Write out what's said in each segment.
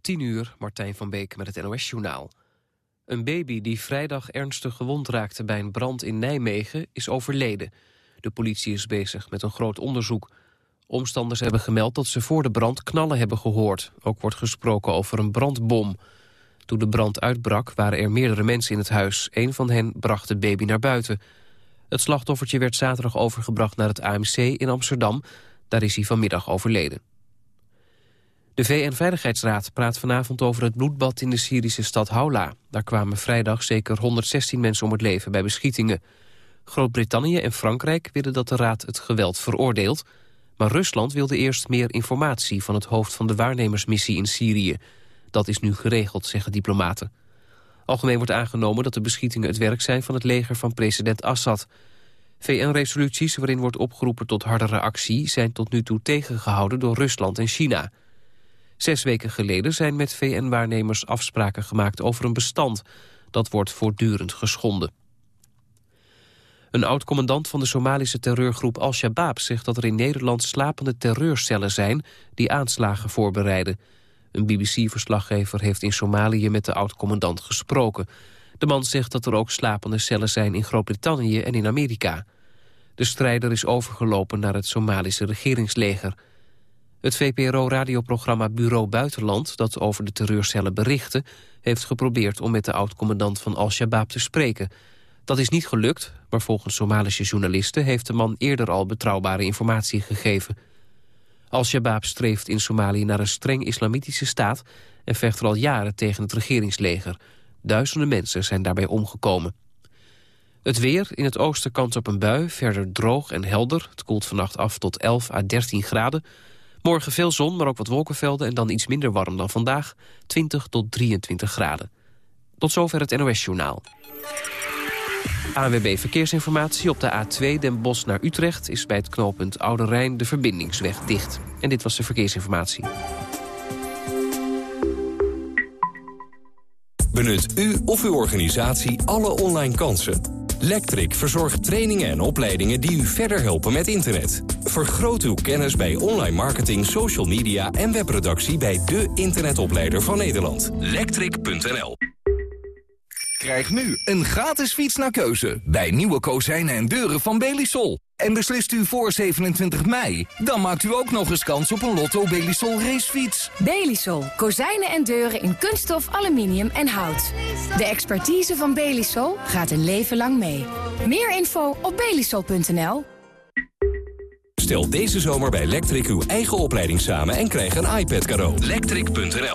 10 uur, Martijn van Beek met het NOS-journaal. Een baby die vrijdag ernstig gewond raakte bij een brand in Nijmegen is overleden. De politie is bezig met een groot onderzoek. Omstanders hebben gemeld dat ze voor de brand knallen hebben gehoord. Ook wordt gesproken over een brandbom. Toen de brand uitbrak waren er meerdere mensen in het huis. Een van hen bracht de baby naar buiten. Het slachtoffertje werd zaterdag overgebracht naar het AMC in Amsterdam. Daar is hij vanmiddag overleden. De VN-veiligheidsraad praat vanavond over het bloedbad in de Syrische stad Haula. Daar kwamen vrijdag zeker 116 mensen om het leven bij beschietingen. Groot-Brittannië en Frankrijk willen dat de raad het geweld veroordeelt. Maar Rusland wilde eerst meer informatie van het hoofd van de waarnemersmissie in Syrië. Dat is nu geregeld, zeggen diplomaten. Algemeen wordt aangenomen dat de beschietingen het werk zijn van het leger van president Assad. VN-resoluties waarin wordt opgeroepen tot hardere actie... zijn tot nu toe tegengehouden door Rusland en China... Zes weken geleden zijn met VN-waarnemers afspraken gemaakt over een bestand. Dat wordt voortdurend geschonden. Een oud-commandant van de Somalische terreurgroep Al-Shabaab zegt dat er in Nederland slapende terreurcellen zijn die aanslagen voorbereiden. Een BBC-verslaggever heeft in Somalië met de oud-commandant gesproken. De man zegt dat er ook slapende cellen zijn in Groot-Brittannië en in Amerika. De strijder is overgelopen naar het Somalische regeringsleger. Het VPRO-radioprogramma Bureau Buitenland, dat over de terreurcellen berichtte... heeft geprobeerd om met de oud-commandant van Al-Shabaab te spreken. Dat is niet gelukt, maar volgens Somalische journalisten... heeft de man eerder al betrouwbare informatie gegeven. Al-Shabaab streeft in Somalië naar een streng islamitische staat... en vecht er al jaren tegen het regeringsleger. Duizenden mensen zijn daarbij omgekomen. Het weer, in het oosten kans op een bui, verder droog en helder. Het koelt vannacht af tot 11 à 13 graden... Morgen veel zon, maar ook wat wolkenvelden en dan iets minder warm dan vandaag. 20 tot 23 graden. Tot zover het NOS-journaal. ANWB Verkeersinformatie op de A2 Den Bosch naar Utrecht... is bij het knooppunt Oude Rijn de verbindingsweg dicht. En dit was de verkeersinformatie. Benut u of uw organisatie alle online kansen Lectric verzorgt trainingen en opleidingen die u verder helpen met internet. Vergroot uw kennis bij online marketing, social media en webproductie bij de internetopleider van Nederland. Lectric.nl Krijg nu een gratis fiets naar keuze bij nieuwe kozijnen en deuren van Belisol. En beslist u voor 27 mei? Dan maakt u ook nog eens kans op een Lotto Belisol racefiets. Belisol. Kozijnen en deuren in kunststof, aluminium en hout. De expertise van Belisol gaat een leven lang mee. Meer info op belisol.nl. Stel deze zomer bij Electric uw eigen opleiding samen en krijg een iPad cadeau. Electric.nl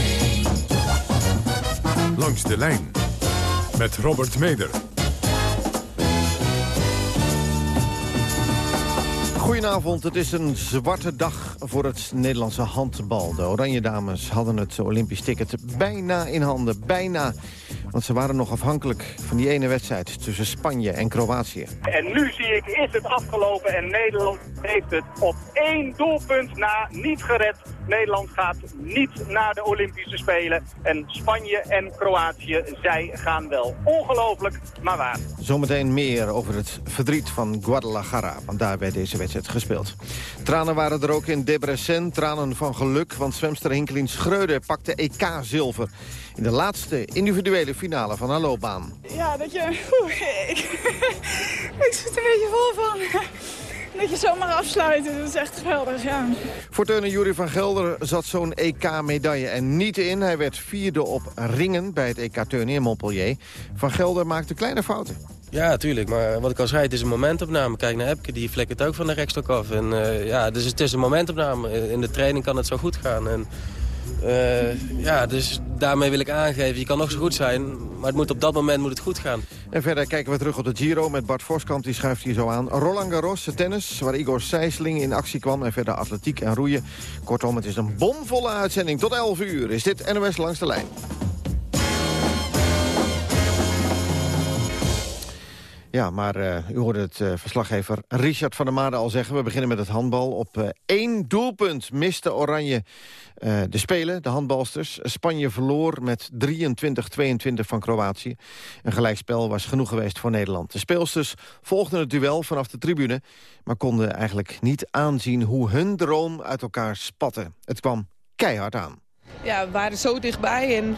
Langs de lijn met Robert Meder. Goedenavond, het is een zwarte dag voor het Nederlandse handbal. De Oranje Dames hadden het Olympisch ticket bijna in handen, bijna. Want ze waren nog afhankelijk van die ene wedstrijd tussen Spanje en Kroatië. En nu zie ik, is het afgelopen en Nederland heeft het op één doelpunt na niet gered. Nederland gaat niet naar de Olympische Spelen. En Spanje en Kroatië, zij gaan wel. Ongelooflijk, maar waar. Zometeen meer over het verdriet van Guadalajara, want daar werd deze wedstrijd gespeeld. Tranen waren er ook in Debrecen, tranen van geluk, want zwemster Hinkelien Schreuder pakte EK-zilver in de laatste individuele finale van haar loopbaan. Ja, dat je... Oeh, ik, ik zit er een beetje vol van. Dat je zo mag afsluiten. Dat is echt geweldig, ja. Voor Teun en Jury van Gelder zat zo'n EK-medaille er niet in. Hij werd vierde op ringen bij het EK Turnen in Montpellier. Van Gelder maakte kleine fouten. Ja, tuurlijk. Maar wat ik al zei, het is een momentopname. Kijk naar Epke, die flikkert ook van de rekstok af. En, uh, ja, dus het is een momentopname. In de training kan het zo goed gaan. En, uh, ja, dus daarmee wil ik aangeven, je kan nog zo goed zijn... maar het moet op dat moment moet het goed gaan. En verder kijken we terug op de Giro met Bart Voskamp, die schuift hier zo aan. Roland Garros, tennis, waar Igor Sijsling in actie kwam... en verder atletiek en roeien. Kortom, het is een bomvolle uitzending. Tot 11 uur is dit NOS Langs de Lijn. Ja, maar uh, u hoorde het uh, verslaggever Richard van der Made al zeggen. We beginnen met het handbal. Op uh, één doelpunt miste Oranje de Spelen, de handbalsters. Spanje verloor met 23-22 van Kroatië. Een gelijkspel was genoeg geweest voor Nederland. De speelsters volgden het duel vanaf de tribune... maar konden eigenlijk niet aanzien hoe hun droom uit elkaar spatte. Het kwam keihard aan. Ja, we waren zo dichtbij en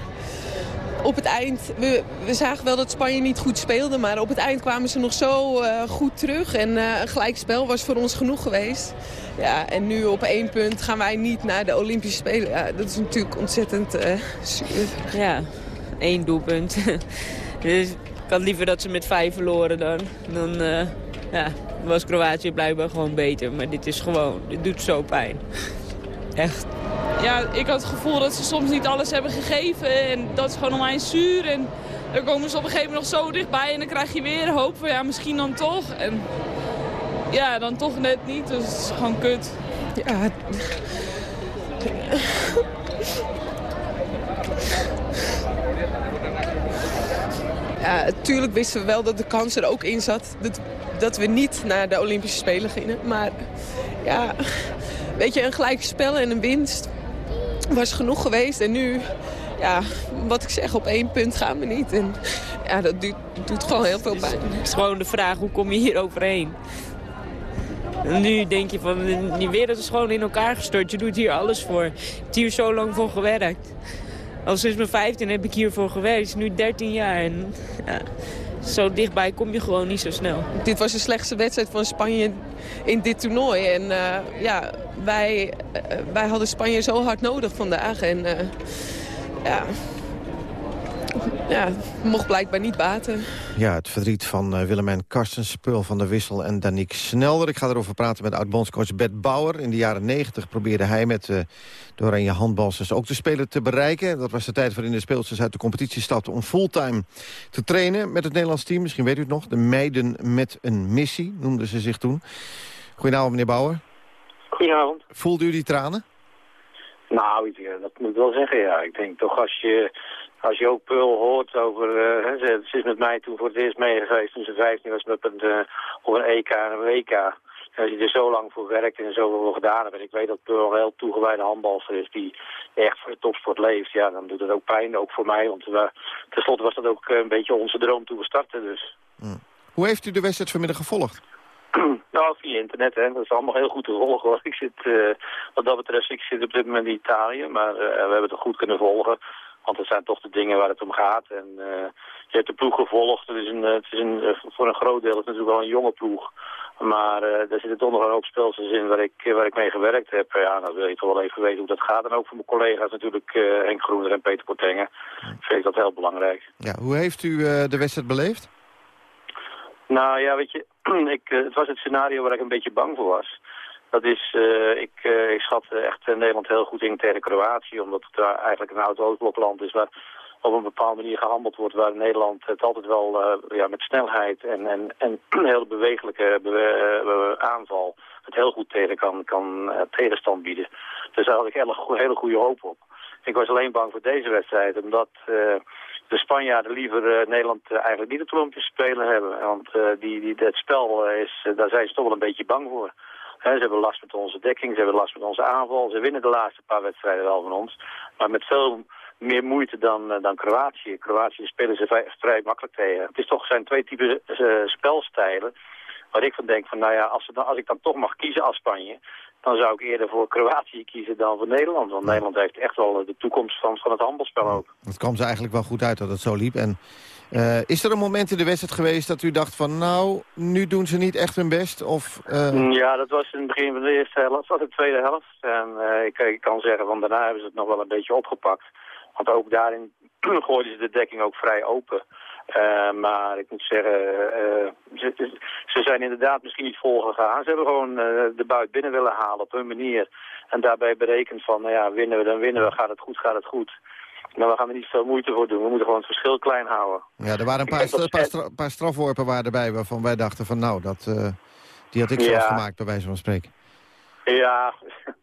op het eind, we, we, zagen wel dat Spanje niet goed speelde... maar op het eind kwamen ze nog zo uh, goed terug. En uh, een gelijkspel was voor ons genoeg geweest. Ja, en nu op één punt gaan wij niet naar de Olympische Spelen. Ja, dat is natuurlijk ontzettend uh. Ja, één doelpunt. dus ik had liever dat ze met vijf verloren dan. Dan ja, was Kroatië blijkbaar gewoon beter. Maar dit is gewoon, dit doet zo pijn. Echt ja, ik had het gevoel dat ze soms niet alles hebben gegeven. En dat is gewoon onwijs zuur. En dan komen ze op een gegeven moment nog zo dichtbij. En dan krijg je weer hoop van ja, misschien dan toch. En ja, dan toch net niet. Dus het is gewoon kut. Ja. Ja, natuurlijk wisten we wel dat de kans er ook in zat. Dat, dat we niet naar de Olympische Spelen gingen. Maar ja, weet je, een gelijk spel en een winst was genoeg geweest. En nu, ja, wat ik zeg, op één punt gaan we niet. En ja, dat doet, doet gewoon heel veel pijn. Het is gewoon de vraag, hoe kom je hier overheen? En nu denk je van, die wereld is gewoon in elkaar gestort. Je doet hier alles voor. Je hebt hier zo lang voor gewerkt. Al sinds mijn 15 heb ik hiervoor gewerkt. nu 13 jaar. En, ja, zo dichtbij kom je gewoon niet zo snel. Dit was de slechtste wedstrijd van Spanje in dit toernooi. En uh, ja, wij, uh, wij hadden Spanje zo hard nodig vandaag. En uh, ja, ja, mocht blijkbaar niet baten. Ja, het verdriet van uh, Willemijn Karstens, Spul van der Wissel en Danique Snelder. Ik ga erover praten met oud-bondscoach Bert Bauer. In de jaren 90 probeerde hij met uh, de Oranje handbalsters ook de speler te bereiken. Dat was de tijd waarin de speelsters uit de competitie stapten... om fulltime te trainen met het Nederlands team. Misschien weet u het nog, de meiden met een missie noemden ze zich toen. Goedenavond, meneer Bauer. Goedenavond. Voelde u die tranen? Nou, dat moet ik wel zeggen, ja. Ik denk toch als je als je ook Pearl hoort over... Uh, ze, ze, is met mij toen voor het eerst meegeweest toen ze 15 was met een, uh, op een EK en een WK. En als je er zo lang voor werkt en zoveel voor gedaan hebt... en ik weet dat Pearl een heel toegewijde handbalster is die echt voor de topsport leeft... ja, dan doet het ook pijn, ook voor mij. Want uh, tenslotte was dat ook een beetje onze droom toen we startten, dus... Mm. Hoe heeft u de wedstrijd vanmiddag gevolgd? nou, via internet, hè. Dat is allemaal heel goed te volgen, hoor. Ik zit, wat dat betreft, ik zit op dit moment in Italië, maar we hebben het goed kunnen volgen. Want het zijn toch de dingen waar het om gaat. En uh, je hebt de ploeg gevolgd. Het is, een, het is een, eh, voor een groot deel is het natuurlijk wel een jonge ploeg. Maar uh, daar zitten toch nog een hoop spelers in waar ik, waar ik mee gewerkt heb. Ja, dan wil je toch wel even weten hoe dat gaat. En ook voor mijn collega's natuurlijk uh, Henk Groener en Peter Portengen. Vind ik dat heel belangrijk. Ja, hoe heeft u de wedstrijd beleefd? Nou ja, weet je, ik, het was het scenario waar ik een beetje bang voor was. Dat is, uh, ik, uh, ik schat echt Nederland heel goed in tegen Kroatië, omdat het daar eigenlijk een oud-Oostblokland is waar op een bepaalde manier gehandeld wordt, waar Nederland het altijd wel uh, ja, met snelheid en, en, en een hele bewegelijke be aanval het heel goed tegen kan, kan tegenstand bieden. Dus daar had ik hele, hele goede hoop op. Ik was alleen bang voor deze wedstrijd, omdat de Spanjaarden liever Nederland eigenlijk niet het Olympische Spelen hebben. Want die, die, het spel, is, daar zijn ze toch wel een beetje bang voor ze hebben last met onze dekking, ze hebben last met onze aanval. Ze winnen de laatste paar wedstrijden wel van ons. Maar met veel meer moeite dan, uh, dan Kroatië. Kroatië spelen ze vrij, vrij, makkelijk tegen. Het is toch, zijn twee typen uh, spelstijlen waar ik van denk van, nou ja, als, dan, als ik dan toch mag kiezen als Spanje, dan zou ik eerder voor Kroatië kiezen dan voor Nederland. Want Nederland heeft echt wel de toekomst van, van het handbalspel ook. Het kwam ze eigenlijk wel goed uit dat het zo liep. En eh, is er een moment in de wedstrijd geweest dat u dacht van... nou, nu doen ze niet echt hun best? Of, uh... Ja, dat was in het begin van de eerste helft. Was de tweede helft. En uh, ik, kan zeggen, van daarna hebben ze het nog wel een beetje opgepakt. Want ook daarin gooiden ze de dekking ook vrij open. Maar ik moet zeggen, ze, ze, zijn inderdaad misschien niet volgegaan. Ze hebben gewoon de buit binnen willen halen op hun manier. En daarbij berekend van, nou ja, winnen we dan winnen we, gaat het goed, gaat het goed. Maar we gaan er niet veel moeite voor doen. We moeten gewoon het verschil klein houden. Ja, er waren een paar, st paar, stra paar strafworpen erbij waarvan wij dachten van, nou, dat, die had ik zelf gemaakt, bij wijze van spreken. Ja,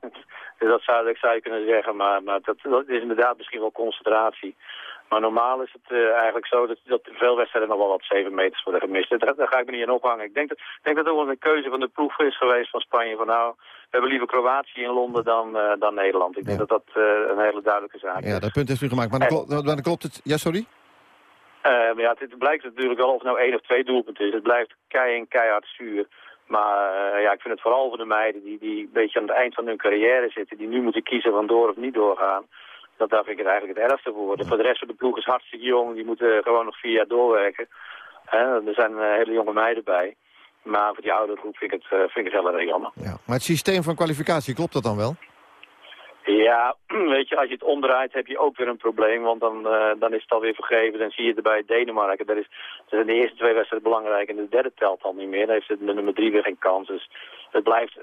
dat zou, dat zou je kunnen zeggen, maar, maar dat, dat is inderdaad misschien wel concentratie. Maar normaal is het uh, eigenlijk zo dat, dat veel wedstrijden nog wel wat 7 meters worden gemist. Daar, daar, ga ik me niet in ophangen. Ik denk dat, ik denk dat het ook wel een keuze van de ploeg is geweest van Spanje. Van nou, we hebben liever Kroatië in Londen dan, uh, dan Nederland. Ik denk dat dat uh, een hele duidelijke zaak is. Ja, dat punt heeft u gemaakt. Maar dan, klopt, dan klopt het... Ja, sorry? maar ja, het, het blijkt natuurlijk wel of het nou één of twee doelpunten is. Het blijft kei en keihard zuur. Maar uh, ja, ik vind het vooral voor de meiden die, die een beetje aan het eind van hun carrière zitten... die nu moeten kiezen van door of niet doorgaan dat daar vind ik het eigenlijk het ergste voor. Voor de rest van de ploeg is hartstikke jong. Die moeten gewoon nog vier jaar doorwerken. er zijn uh, hele jonge meiden bij. Maar voor die oude groep vind ik het, uh, vind ik het heel erg jammer. Ja, maar het systeem van kwalificatie, klopt dat dan wel? Ja, weet je, als je het omdraait heb je ook weer een probleem. Want dan, uh, dan is het alweer vergeven. Dan zie je het bij Denemarken. Dat, is, dat zijn de eerste twee wedstrijden belangrijk. En de derde telt al niet meer. Dan heeft de nummer drie weer geen kans. Dus het blijft...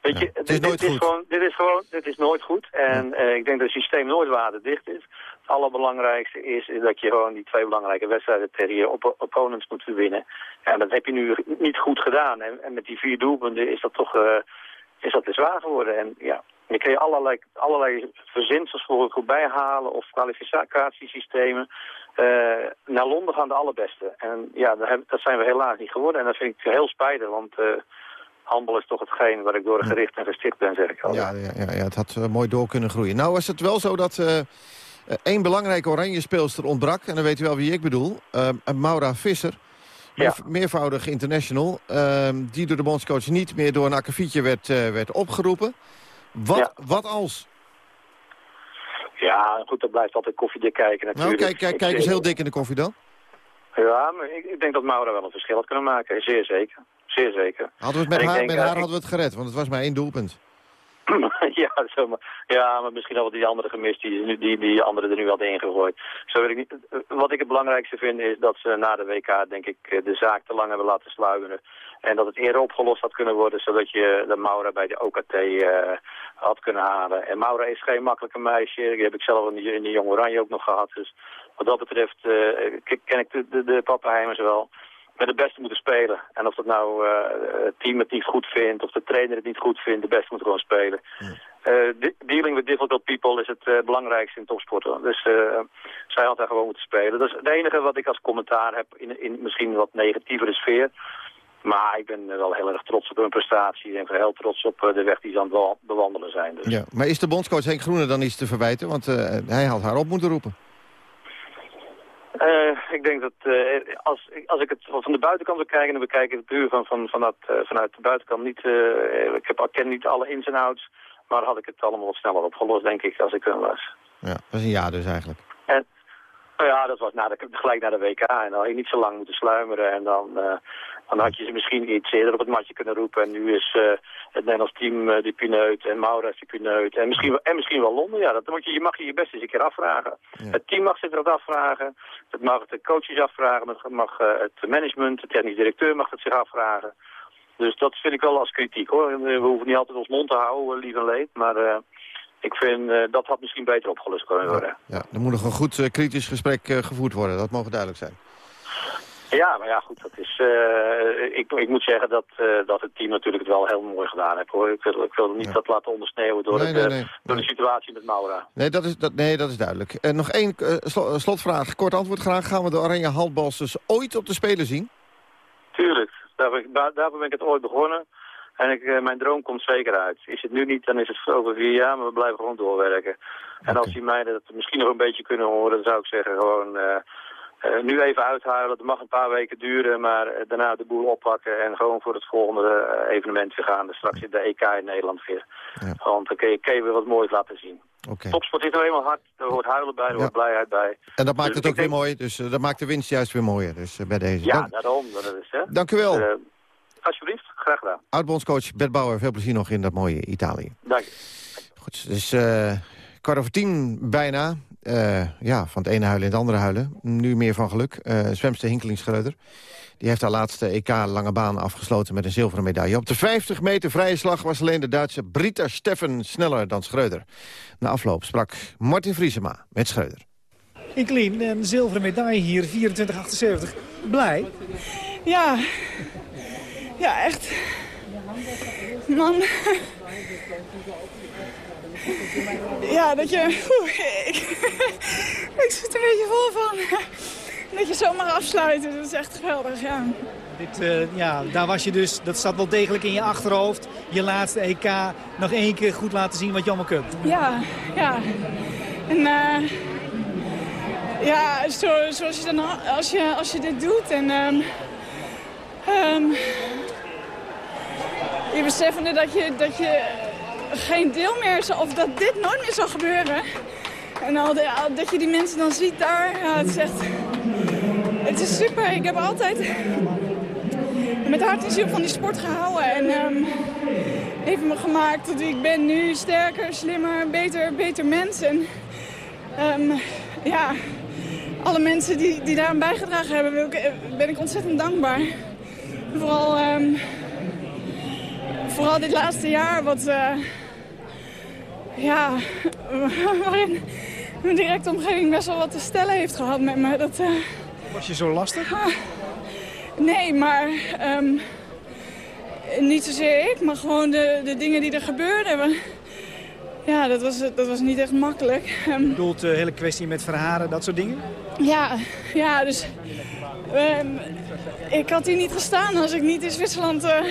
Weet je, het is dit, dit, is gewoon, dit is gewoon, dit is nooit goed. En ja. uh, ik denk dat het systeem nooit waterdicht is. Het allerbelangrijkste is, is dat je gewoon die twee belangrijke wedstrijden tegen je op opponents moet winnen. En dat heb je nu niet goed gedaan. En, en met die vier doelpunten is dat toch uh, is dat te zwaar geworden. En ja, je kun je allerlei, allerlei verzinsels voor goed bijhalen of kwalificatiesystemen. Uh, naar Londen gaan de allerbeste. En ja, dat zijn we helaas niet geworden. En dat vind ik heel spijtig, want handbal is toch hetgeen waar ik door gericht en gesticht ben, zeg ik al. Ja, ja, ja, ja het had uh, mooi door kunnen groeien. Nou was het wel zo dat uh, één belangrijke oranje speelster ontbrak. En dan weet u wel wie ik bedoel. Uh, Maura Visser. Ja. Meervoudig international. die door de bondscoach niet meer door een akkefietje werd, werd opgeroepen. Wat, ja. wat als? Ja, goed, dat blijft altijd koffiedik kijken natuurlijk. Nou, kijk, kijk, kijk eens heel dik in de koffie dan. Ja, maar ik, ik denk dat Maura wel een verschil had kunnen maken, zeer zeker. Zeer zeker. Hadden we het met haar, denk, met haar uh, hadden we het gered, want het was maar één doelpunt. ja, zo maar, ja, maar misschien hadden we die andere gemist, die, die, die andere er nu hadden ingegooid. Zo weet ik niet. Wat ik het belangrijkste vind is dat ze na de WK, denk ik, de zaak te lang hebben laten sluimeren. En dat het eerder opgelost had kunnen worden, zodat je de Maura bij de OKT uh, had kunnen halen. En Maura is geen makkelijke meisje, die heb ik zelf in de, in de Jong Oranje ook nog gehad. Dus wat dat betreft uh, ken ik de, de, de Pappenheimers wel met de beste moeten spelen. En of dat nou uh, het team het niet goed vindt, of de trainer het niet goed vindt, de beste moet gewoon spelen. Ja. Uh, dealing with difficult people is het uh, belangrijkste in topsporten. Dus zij had daar gewoon moeten spelen. Dat is het enige wat ik als commentaar heb in, in misschien wat negatievere sfeer. Maar ik ben wel heel erg trots op hun prestatie en heel trots op de weg die ze aan het bewandelen zijn. Dus. Ja, maar is de bondscoach Henk Groene dan iets te verwijten? Want hij had haar op moeten roepen. Uh, ik denk dat uh, als, als ik het van de buitenkant bekijk, en dan bekijk ik het puur van, van, van dat, uh, vanuit de buitenkant niet, ik heb, ken niet alle ins en outs, maar had ik het allemaal wat sneller opgelost, denk ik, als ik er was. Ja, dat is een jaar dus eigenlijk. En, nou ja, dat was na de, gelijk na de WK en dan had je niet zo lang moeten sluimeren en dan, dan had je ze misschien iets eerder op het matje kunnen roepen. En nu is uh, het Nederlands team uh, die pineut en Maura is die pineut. En misschien, en misschien wel Londen, ja. Dat moet je, je mag je je best eens een keer afvragen. Ja. Het team mag zich dat afvragen. Het mag de coaches afvragen. Het mag uh, het management, de technisch directeur mag het zich afvragen. Dus dat vind ik wel als kritiek, hoor. We hoeven niet altijd ons mond te houden, lief en leed. Maar ik vind dat had misschien beter opgelost kunnen worden. Ja, ja. er moet nog een goed kritisch gesprek gevoerd worden. Dat mogen duidelijk zijn. Ja, maar ja, goed, dat is... Uh, ik, ik moet zeggen dat, uh, dat het team natuurlijk het wel heel mooi gedaan heeft, hoor. Ik wil, ik wil niet ja. dat laten ondersneeuwen door, nee, het, nee, nee, door de situatie met Maura. Nee, dat is, dat, nee, dat is duidelijk. Uh, nog één sl slotvraag, kort antwoord graag. Gaan we de Oranje Handbalsters ooit op de Spelen zien? Tuurlijk, daarvoor, daarvoor ben ik het ooit begonnen. En ik, mijn droom komt zeker uit. Is het nu niet, dan is het over vier jaar, maar we blijven gewoon doorwerken. En okay. als die meiden dat misschien nog een beetje kunnen horen, dan zou ik zeggen gewoon eh, nu even uithuilen, dat mag een paar weken duren, maar eh, daarna de boel oppakken en gewoon voor het volgende eh, evenement weer gaan. Dus straks zit de EK in Nederland weer. Want dan kun je, kun je weer wat moois laten zien. Oké. Topsport is nou eenmaal hard, er hoort huilen bij, er hoort blijheid bij. En dat maakt Dus het ook weer mooi, dus dat maakt de winst juist weer mooier dus, bij deze. Ja, Dank, daarom. Dat is, hè. dank u wel. Alsjeblieft, graag gedaan. Oud-bondscoach Bert Bauer, veel plezier nog in dat mooie Italië. Dank je. Goed, dus kwart over tien bijna. Eh, ja, van het ene huilen in het andere huilen. Nu meer van geluk. Eh zwemster Hinkeling Schreuder. Die heeft haar laatste EK lange baan afgesloten met een zilveren medaille. Op de 50 meter vrije slag was alleen de Duitse Brita Steffen sneller dan Schreuder. Na afloop sprak Martin Vriesema met Schreuder. Inklien, een zilveren medaille hier, 24,78. Blij? Ja. Ja, echt. Man. Ja, dat je... Oeh, ik, ik zit er een beetje vol van. Dat je zo mag afsluiten, dat is echt geweldig, ja. Dit, eh, ja, daar was je dus, dat zat wel degelijk in je achterhoofd. Je laatste EK, nog één keer goed laten zien wat je allemaal kunt. Ja, ja. En eh, ja, zo, zoals je dan, als je, als je dit doet en ehm, je beseffende dat je, dat je geen deel meer, zal- of dat dit nooit meer zal gebeuren. En al dat je die mensen dan ziet daar, het is echt, het is super. Ik heb altijd met hart en ziel van die sport gehouden en ehm, heeft me gemaakt wie ik ben nu. Sterker, slimmer, beter, beter mens. En ehm, ja, alle mensen die, die daaraan bijgedragen hebben, ben ik ontzettend dankbaar. Vooral, ehm, vooral dit laatste jaar, wat, eh, ja, waarin mijn directe omgeving best wel wat te stellen heeft gehad met me. Dat, eh, Was je zo lastig? Nee, maar ehm, niet zozeer ik, maar gewoon de, de dingen die er gebeurden. Ja, dat was, dat was niet echt makkelijk. Ehm, Je bedoelt de hele kwestie met verharen, dat soort dingen? ja, ja, dus ehm, ik had hier niet gestaan als ik niet in Zwitserland eh,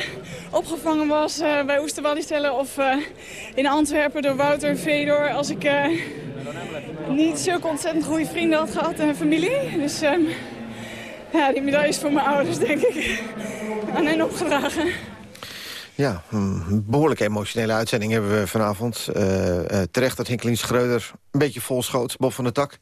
opgevangen was eh, bij Oesterwallicellen of eh, in Antwerpen door Wouter en Fedor. Als ik niet zulke ontzettend goede vrienden had gehad en familie. Dus ehm, ja, die medaille is voor mijn ouders, denk ik, aan hen opgedragen. Ja, een behoorlijk emotionele uitzending hebben we vanavond. Terecht dat Hinkeling Schreuder een beetje vol schoot, Bob van der Tak.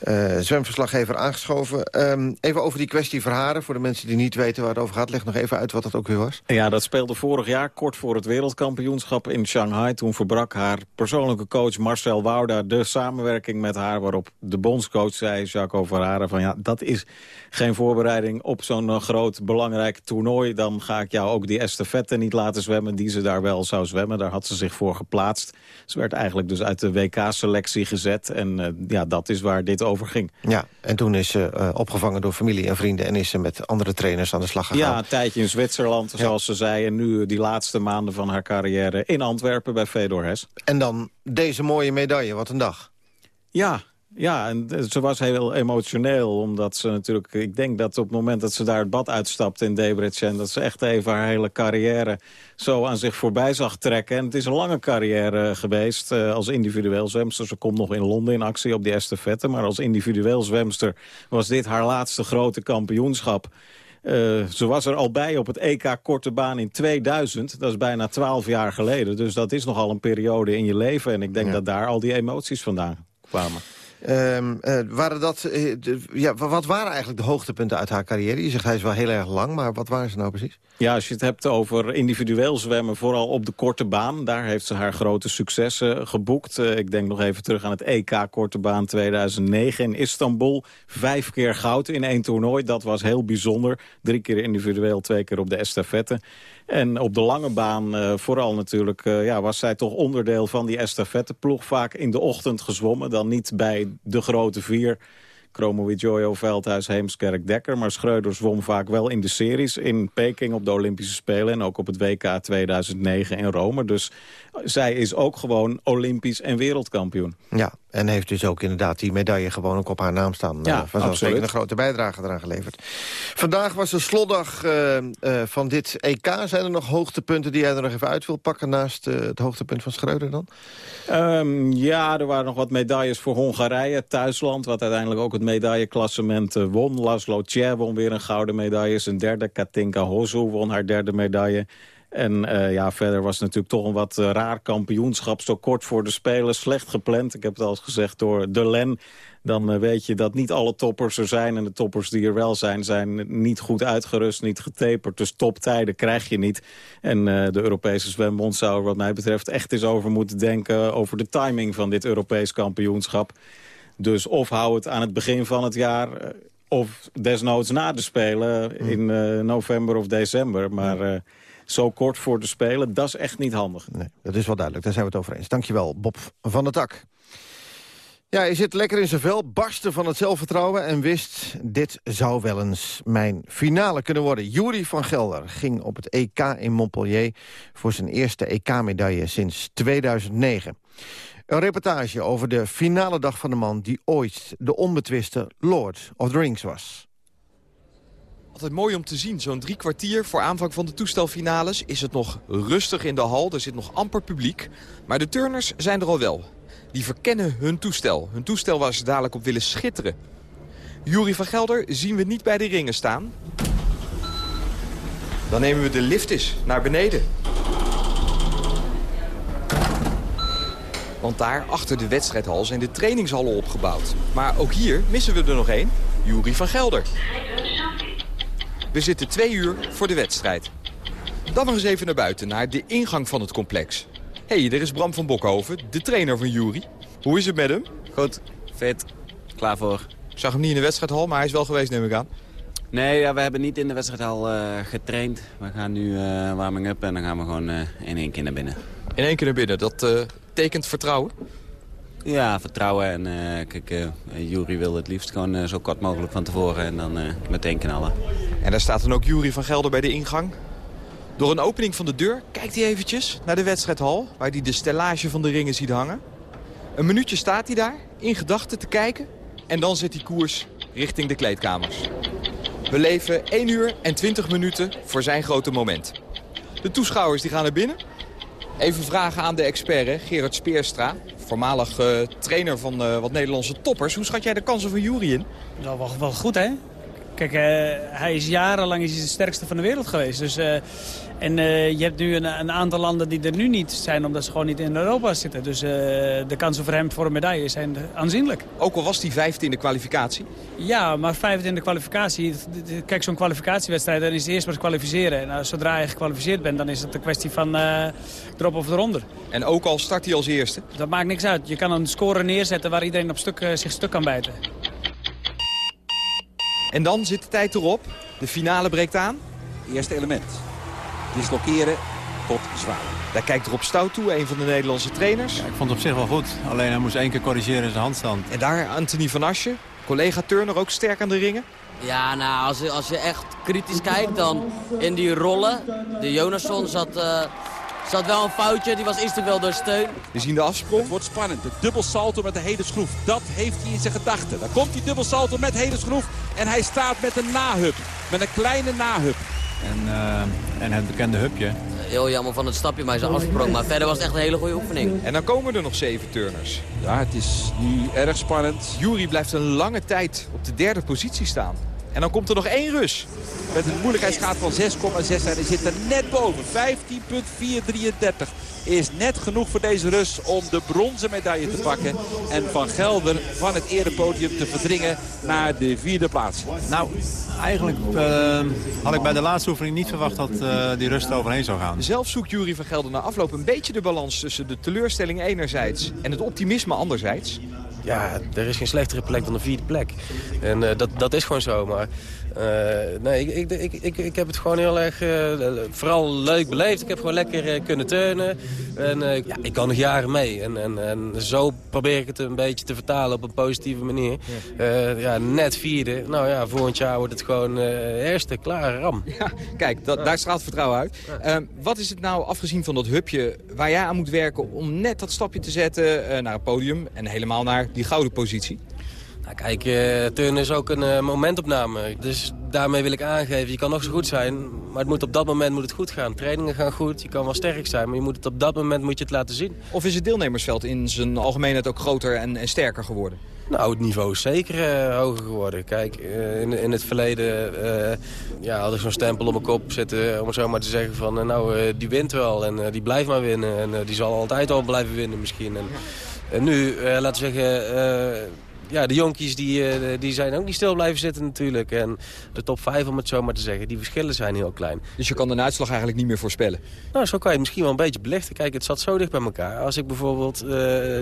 Eh, zwemverslaggever aangeschoven. Ehm, even over die kwestie Verharen. Voor de mensen die niet weten waar het over gaat. Leg nog even uit wat dat ook weer was. Ja, dat speelde vorig jaar kort voor het wereldkampioenschap in Shanghai. Toen verbrak haar persoonlijke coach Marcel Wouda de samenwerking met haar... waarop de bondscoach zei, Jaco Verharen, van ja, dat is geen voorbereiding op zo'n eh, groot belangrijk toernooi. Dan ga ik jou ook die estafette niet laten zwemmen die ze daar wel zou zwemmen. Daar had ze zich voor geplaatst. Ze werd eigenlijk dus uit de WK-selectie gezet. En eh, ja, dat is waar dit over ging. Ja, en toen is ze eh, opgevangen door familie en vrienden... en is ze met andere trainers aan de slag gegaan. Ja, een tijdje in Zwitserland, zoals ze zei. En nu die laatste maanden van haar carrière in Antwerpen bij Fedor Hes. En dan deze mooie medaille, wat een dag. Ja, ja, en eh, ze was heel emotioneel, omdat ze natuurlijk... Ik denk dat op het moment dat ze daar het bad uitstapte in Debrecen... dat ze echt even haar hele carrière zo aan zich voorbij zag trekken. En het is een lange carrière geweest eh, als individueel zwemster. Ze komt nog in Londen in actie op die estafette. Maar als individueel zwemster was dit haar laatste grote kampioenschap. Eh, ze was er al bij op het EK Korte Baan in 2000. Dat is bijna 12 jaar geleden. Dus dat is nogal een periode in je leven. En ik denk dat daar al die emoties vandaan kwamen. Ehm, eh, waren dat, eh, ja, wa- wat waren eigenlijk de hoogtepunten uit haar carrière? Je zegt hij is wel heel erg lang, maar wat waren ze nou precies? Ja, als je het hebt over individueel zwemmen, vooral op de korte baan. Daar heeft ze haar grote successen geboekt. Eh, ik denk nog even terug aan het EK Korte Baan 2009 in Istanbul. Vijf keer goud in één toernooi, dat was heel bijzonder. Drie keer individueel, twee keer op de estafette. En op de lange baan vooral natuurlijk ja, was zij toch onderdeel van die estafetteploeg. Vaak in de ochtend gezwommen, dan niet bij de grote vier... Chromo Jojo, Veldhuis, Heemskerk, Dekker. Maar Schreuder zwom vaak wel in de series. In Peking op de Olympische Spelen en ook op het WK 2009 in Rome. Dus zij is ook gewoon Olympisch en wereldkampioen. Ja, En heeft dus ook inderdaad die medaille gewoon ook op haar naam staan. Ja, uh, absoluut. een grote bijdrage eraan geleverd. Vandaag was de slotdag uh, uh, van dit EK. Zijn er nog hoogtepunten die jij er nog even uit wil pakken... naast het hoogtepunt van Schreuder dan? Um, ja, er waren nog wat medailles voor Hongarije, thuisland... wat uiteindelijk ook het medailleklassement won. Laszlo Tjer won weer een gouden medaille. Zijn derde, Katinka Hozu won haar derde medaille. En uh, ja, verder was het natuurlijk toch een wat uh, raar kampioenschap. Zo kort voor de Spelen, slecht gepland. Ik heb het al eens gezegd door De Len. Dan uh, weet je dat niet alle toppers er zijn. En de toppers die er wel zijn, zijn niet goed uitgerust, niet getaperd. Dus toptijden krijg je niet. En de Europese zwembond zou er wat mij betreft echt eens over moeten denken... over de timing van dit Europees kampioenschap. Dus of hou het aan het begin van het jaar... of desnoods na de Spelen in november of december. Maar zo kort voor de Spelen, dat is echt niet handig. Nee, dat is wel duidelijk, daar zijn we het over eens. Dankjewel, Bob van der Tak. Ja, je zit lekker in zijn vel, barsten van het zelfvertrouwen... en wist, dit zou wel eens mijn finale kunnen worden. Jury van Gelder ging op het EK in Montpellier... voor zijn eerste EK-medaille sinds 2009. Een reportage over de finale dag van de man... die ooit de onbetwiste Lord of the Rings was. Altijd mooi om te zien. Zo'n drie kwartier voor aanvang van de toestelfinales is het nog rustig in de hal. Er zit nog amper publiek. Maar de turners zijn er al wel. Die verkennen hun toestel. Hun toestel waar ze dadelijk op willen schitteren. Jury van Gelder zien we niet bij de ringen staan. Dan nemen we de lift naar beneden. Want daar, achter de wedstrijdhal, zijn de trainingshallen opgebouwd. Maar ook hier missen we er nog één. Jury van Gelder. We zitten twee uur voor de wedstrijd. Dan nog eens even naar buiten, naar de ingang van het complex. Hé, hey, er is Bram van Bokhoven, de trainer van Jury. Hoe is het met hem? Goed, fit, klaar voor. Ik zag hem niet in de wedstrijdhal, maar hij is wel geweest, neem ik aan. Nee, ja, we hebben niet in de wedstrijdhal uh, getraind. We gaan nu uh, warming up en dan gaan we gewoon uh, in één keer naar binnen. In één keer naar binnen, dat tekent vertrouwen? Ja, vertrouwen. En kijk, Jury wil het liefst gewoon zo kort mogelijk van tevoren en dan meteen knallen. En daar staat dan ook Jury van Gelder bij de ingang. Door een opening van de deur kijkt hij eventjes naar de wedstrijdhal... waar hij de stellage van de ringen ziet hangen. Een minuutje staat hij daar, in gedachten te kijken... en dan zet hij koers richting de kleedkamers. We leven 1 uur en 20 minuten voor zijn grote moment. De toeschouwers die gaan naar binnen. Even vragen aan de expert, Gerard Speerstra. Voormalig uh, trainer van uh, wat Nederlandse toppers. Hoe schat jij de kansen van Jury in? Nou, wel, wel goed, hè? Kijk, uh, hij is jarenlang is hij de sterkste van de wereld geweest. Dus, en uh, je hebt nu een, een, aantal landen die er nu niet zijn... omdat ze gewoon niet in Europa zitten. Dus de kansen voor hem voor een medaille zijn aanzienlijk. Ook al was hij vijfde in de kwalificatie? Ja, maar vijfde in de kwalificatie... Kijk, zo'n kwalificatiewedstrijd, dan is het eerst maar kwalificeren. En zodra je gekwalificeerd bent, dan is het een kwestie van erop of eronder. En ook al start hij als eerste? Dat maakt niks uit. Je kan een score neerzetten waar iedereen op stuk, zich stuk kan bijten. En dan zit de tijd erop. De finale breekt aan. Eerste element. Dislokeren tot zwaar. Daar kijkt Rob Stout toe, een van de Nederlandse trainers. Ja, ik vond het op zich wel goed. Alleen hij moest één keer corrigeren in zijn handstand. En daar Anthony van Asje, collega Turner, ook sterk aan de ringen. Ja, nou, als je, als je echt kritisch kijkt, dan in die rollen. De Jonasson zat... Uh zat wel een foutje, die was eerst te veel door steun. We zien de afsprong. Het wordt spannend. De dubbel salto met de hele schroef. Dat heeft hij in zijn gedachten. Dan komt die dubbel salto met hele schroef. En hij staat met een nahub. Met een kleine nahub. En, uh, en het bekende hupje. Heel jammer van het stapje, maar hij is afsprong. Maar verder was het echt een hele goede oefening. En dan komen er nog zeven turners. Ja, het is nu erg spannend. Jury blijft een lange tijd op de derde positie staan. En dan komt er nog één Rus. Met een moeilijkheidsgraad van 6,6 en hij zit er net boven. 15,433 is net genoeg voor deze Rus om de bronzen medaille te pakken. En Van Gelder van het erepodium te verdringen naar de vierde plaats. Nou, eigenlijk uh, had ik bij de laatste oefening niet verwacht dat uh, die Rus er overheen zou gaan. Zelf zoekt Jury van Gelder na afloop een beetje de balans tussen de teleurstelling enerzijds en het optimisme anderzijds. ja, er is geen slechtere plek dan de vierde plek. En dat, dat is gewoon zo. Maar nee, ik, ik, ik, ik, heb het gewoon heel erg uh, vooral leuk beleefd. Ik heb gewoon lekker uh, kunnen turnen. En ja, ik kan nog jaren mee. En, en, en zo probeer ik het een beetje te vertalen op een positieve manier. Ja, ja net vierde. Nou ja, volgend jaar wordt het gewoon eerste, klaar, ram. Ja, kijk, dat, daar straalt vertrouwen uit. Ehm, wat is het nou, afgezien van dat hupje, waar jij aan moet werken... om net dat stapje te zetten naar het podium en helemaal naar die gouden positie? Kijk, uh, turnen is ook een uh, momentopname. Dus daarmee wil ik aangeven, je kan nog zo goed zijn... maar het moet op dat moment moet het goed gaan. Trainingen gaan goed, je kan wel sterk zijn... maar je moet het op dat moment moet je het laten zien. Of is het deelnemersveld in zijn algemeenheid ook groter en, en sterker geworden? Nou, het niveau is zeker uh, hoger geworden. Kijk, in, in het verleden ja, had ik zo'n stempel op mijn kop zitten... om het zo maar te zeggen van, nou, die wint wel en die blijft maar winnen. En die zal altijd al blijven winnen misschien. En, en nu, laten we zeggen ja, de jonkies die, uh, die zijn ook niet stil blijven zitten natuurlijk. En de top 5, om het zo maar te zeggen, die verschillen zijn heel klein. Dus je kan de uitslag eigenlijk niet meer voorspellen? Nou, zo kan je het misschien wel een beetje belichten. Kijk, het zat zo dicht bij elkaar. Als ik bijvoorbeeld uh,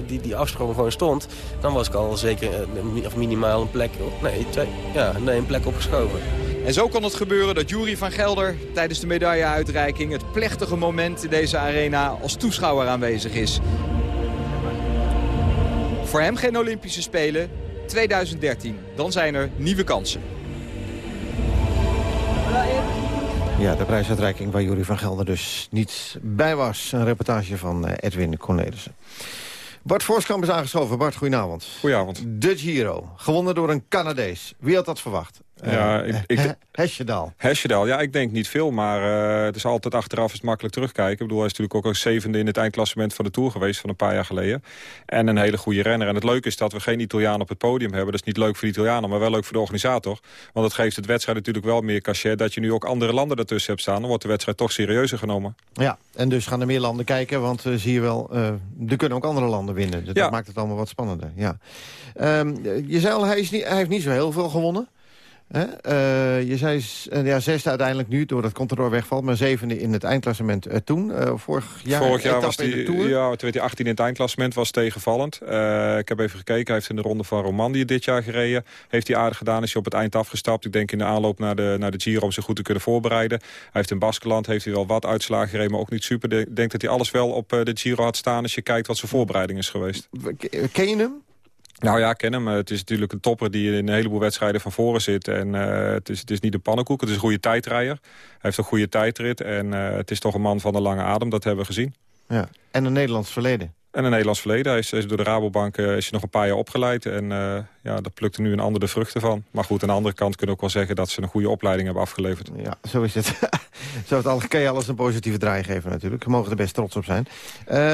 die, die afsprong gewoon stond... dan was ik al zeker uh, of minimaal een plek... Nee, twee, ja, nee, een plek opgeschoven. En zo kan het gebeuren dat Jury van Gelder tijdens de medailleuitreiking... het plechtige moment in deze arena als toeschouwer aanwezig is. Voor hem geen Olympische Spelen. 2013. Dan zijn er nieuwe kansen. Ja, de prijsuitreiking waar Jury van Gelder dus niet bij was. Een reportage van eh, Edwin Cornelissen. Bart Voorskamp is aangeschoven. Bart, goedenavond. Goedenavond. De Giro, gewonnen door een Canadees. Wie had dat verwacht? Ja, uh, ik, ik, Hesjedal. Hesjedal, ja, ik denk niet veel, maar uh, het is altijd achteraf is makkelijk terugkijken. Ik bedoel, hij is natuurlijk ook zevende in het eindklassement van de Tour geweest van een paar jaar geleden. En een hele goede renner. En het leuke is dat we geen Italiaan op het podium hebben. Dat is niet leuk voor de Italianen, maar wel leuk voor de organisator. Want het geeft het wedstrijd natuurlijk wel meer cachet. Dat je nu ook andere landen ertussen hebt staan. Dan wordt de wedstrijd toch serieuzer genomen. Ja, en dus gaan er meer landen kijken. Want uh, zie je wel, uh, er kunnen ook andere landen winnen. Dus ja. dat maakt het allemaal wat spannender. Ja. Um, je zei al, hij, is niet, hij heeft niet zo heel veel gewonnen. Uh, je zei uh, ja, zesde uiteindelijk nu, doordat Contador wegvalt... maar zevende in het eindklassement uh, toen. vorig jaar, vorig jaar was hij, ja, 2018 in het eindklassement was tegenvallend. ik heb even gekeken, hij heeft in de ronde van Romandie dit jaar gereden. Heeft hij aardig gedaan, is hij op het eind afgestapt. Ik denk in de aanloop naar de, naar de Giro om zich goed te kunnen voorbereiden. Hij heeft in Baskeland heeft hij wel wat uitslagen gereden, maar ook niet super. Ik denk dat hij alles wel op de Giro had staan als je kijkt wat zijn voorbereiding is geweest. Ken je hem? Nou ja, ik ken hem. Het is natuurlijk een topper die in een heleboel wedstrijden van voren zit. En uh, het, is, het is niet de pannenkoek, het is een goede tijdrijder. Hij heeft een goede tijdrit en uh, het is toch een man van de lange adem. Dat hebben we gezien. Ja. En een Nederlands verleden. En een Nederlands verleden. Hij is, is door de Rabobank uh, is nog een paar jaar opgeleid. En uh, ja, daar plukte nu een ander de vruchten van. Maar goed, aan de andere kant kunnen we ook wel zeggen... dat ze een goede opleiding hebben afgeleverd. Ja, zo is het. zo het al, kan je alles een positieve draai geven natuurlijk. We mogen er best trots op zijn.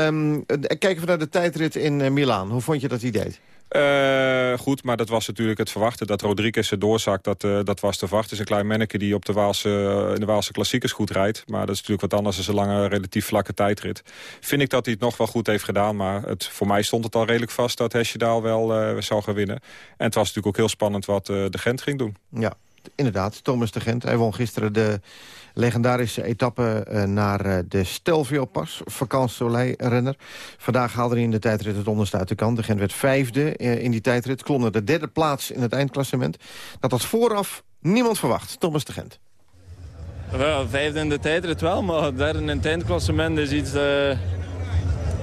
Um, kijken we naar de tijdrit in Milaan. Hoe vond je dat hij deed? Uh, goed, maar dat was natuurlijk het verwachten. Dat Rodriguez er doorzakt, dat, uh, dat was te verwachten. Het is een klein manneke die op de Waalse, in de Waalse klassiekers goed rijdt. Maar dat is natuurlijk wat anders dan een lange, relatief vlakke tijdrit. Vind ik dat hij het nog wel goed heeft gedaan. Maar het, voor mij stond het al redelijk vast dat Hesjedaal wel zou gaan winnen. En het was natuurlijk ook heel spannend wat de Gent ging doen. Ja, inderdaad. Thomas de Gent. Hij won gisteren de legendarische etappe uh, naar uh, de Stelvio-pas. Vakant Soleil-renner. Vandaag haalde hij in de tijdrit het onderste uit de kant. De Gent werd vijfde uh, in die tijdrit. Klom naar de derde plaats in het eindklassement. Dat had vooraf niemand verwacht. Thomas de Gent. Vijfde in de tijdrit wel, maar derde in het eindklassement is iets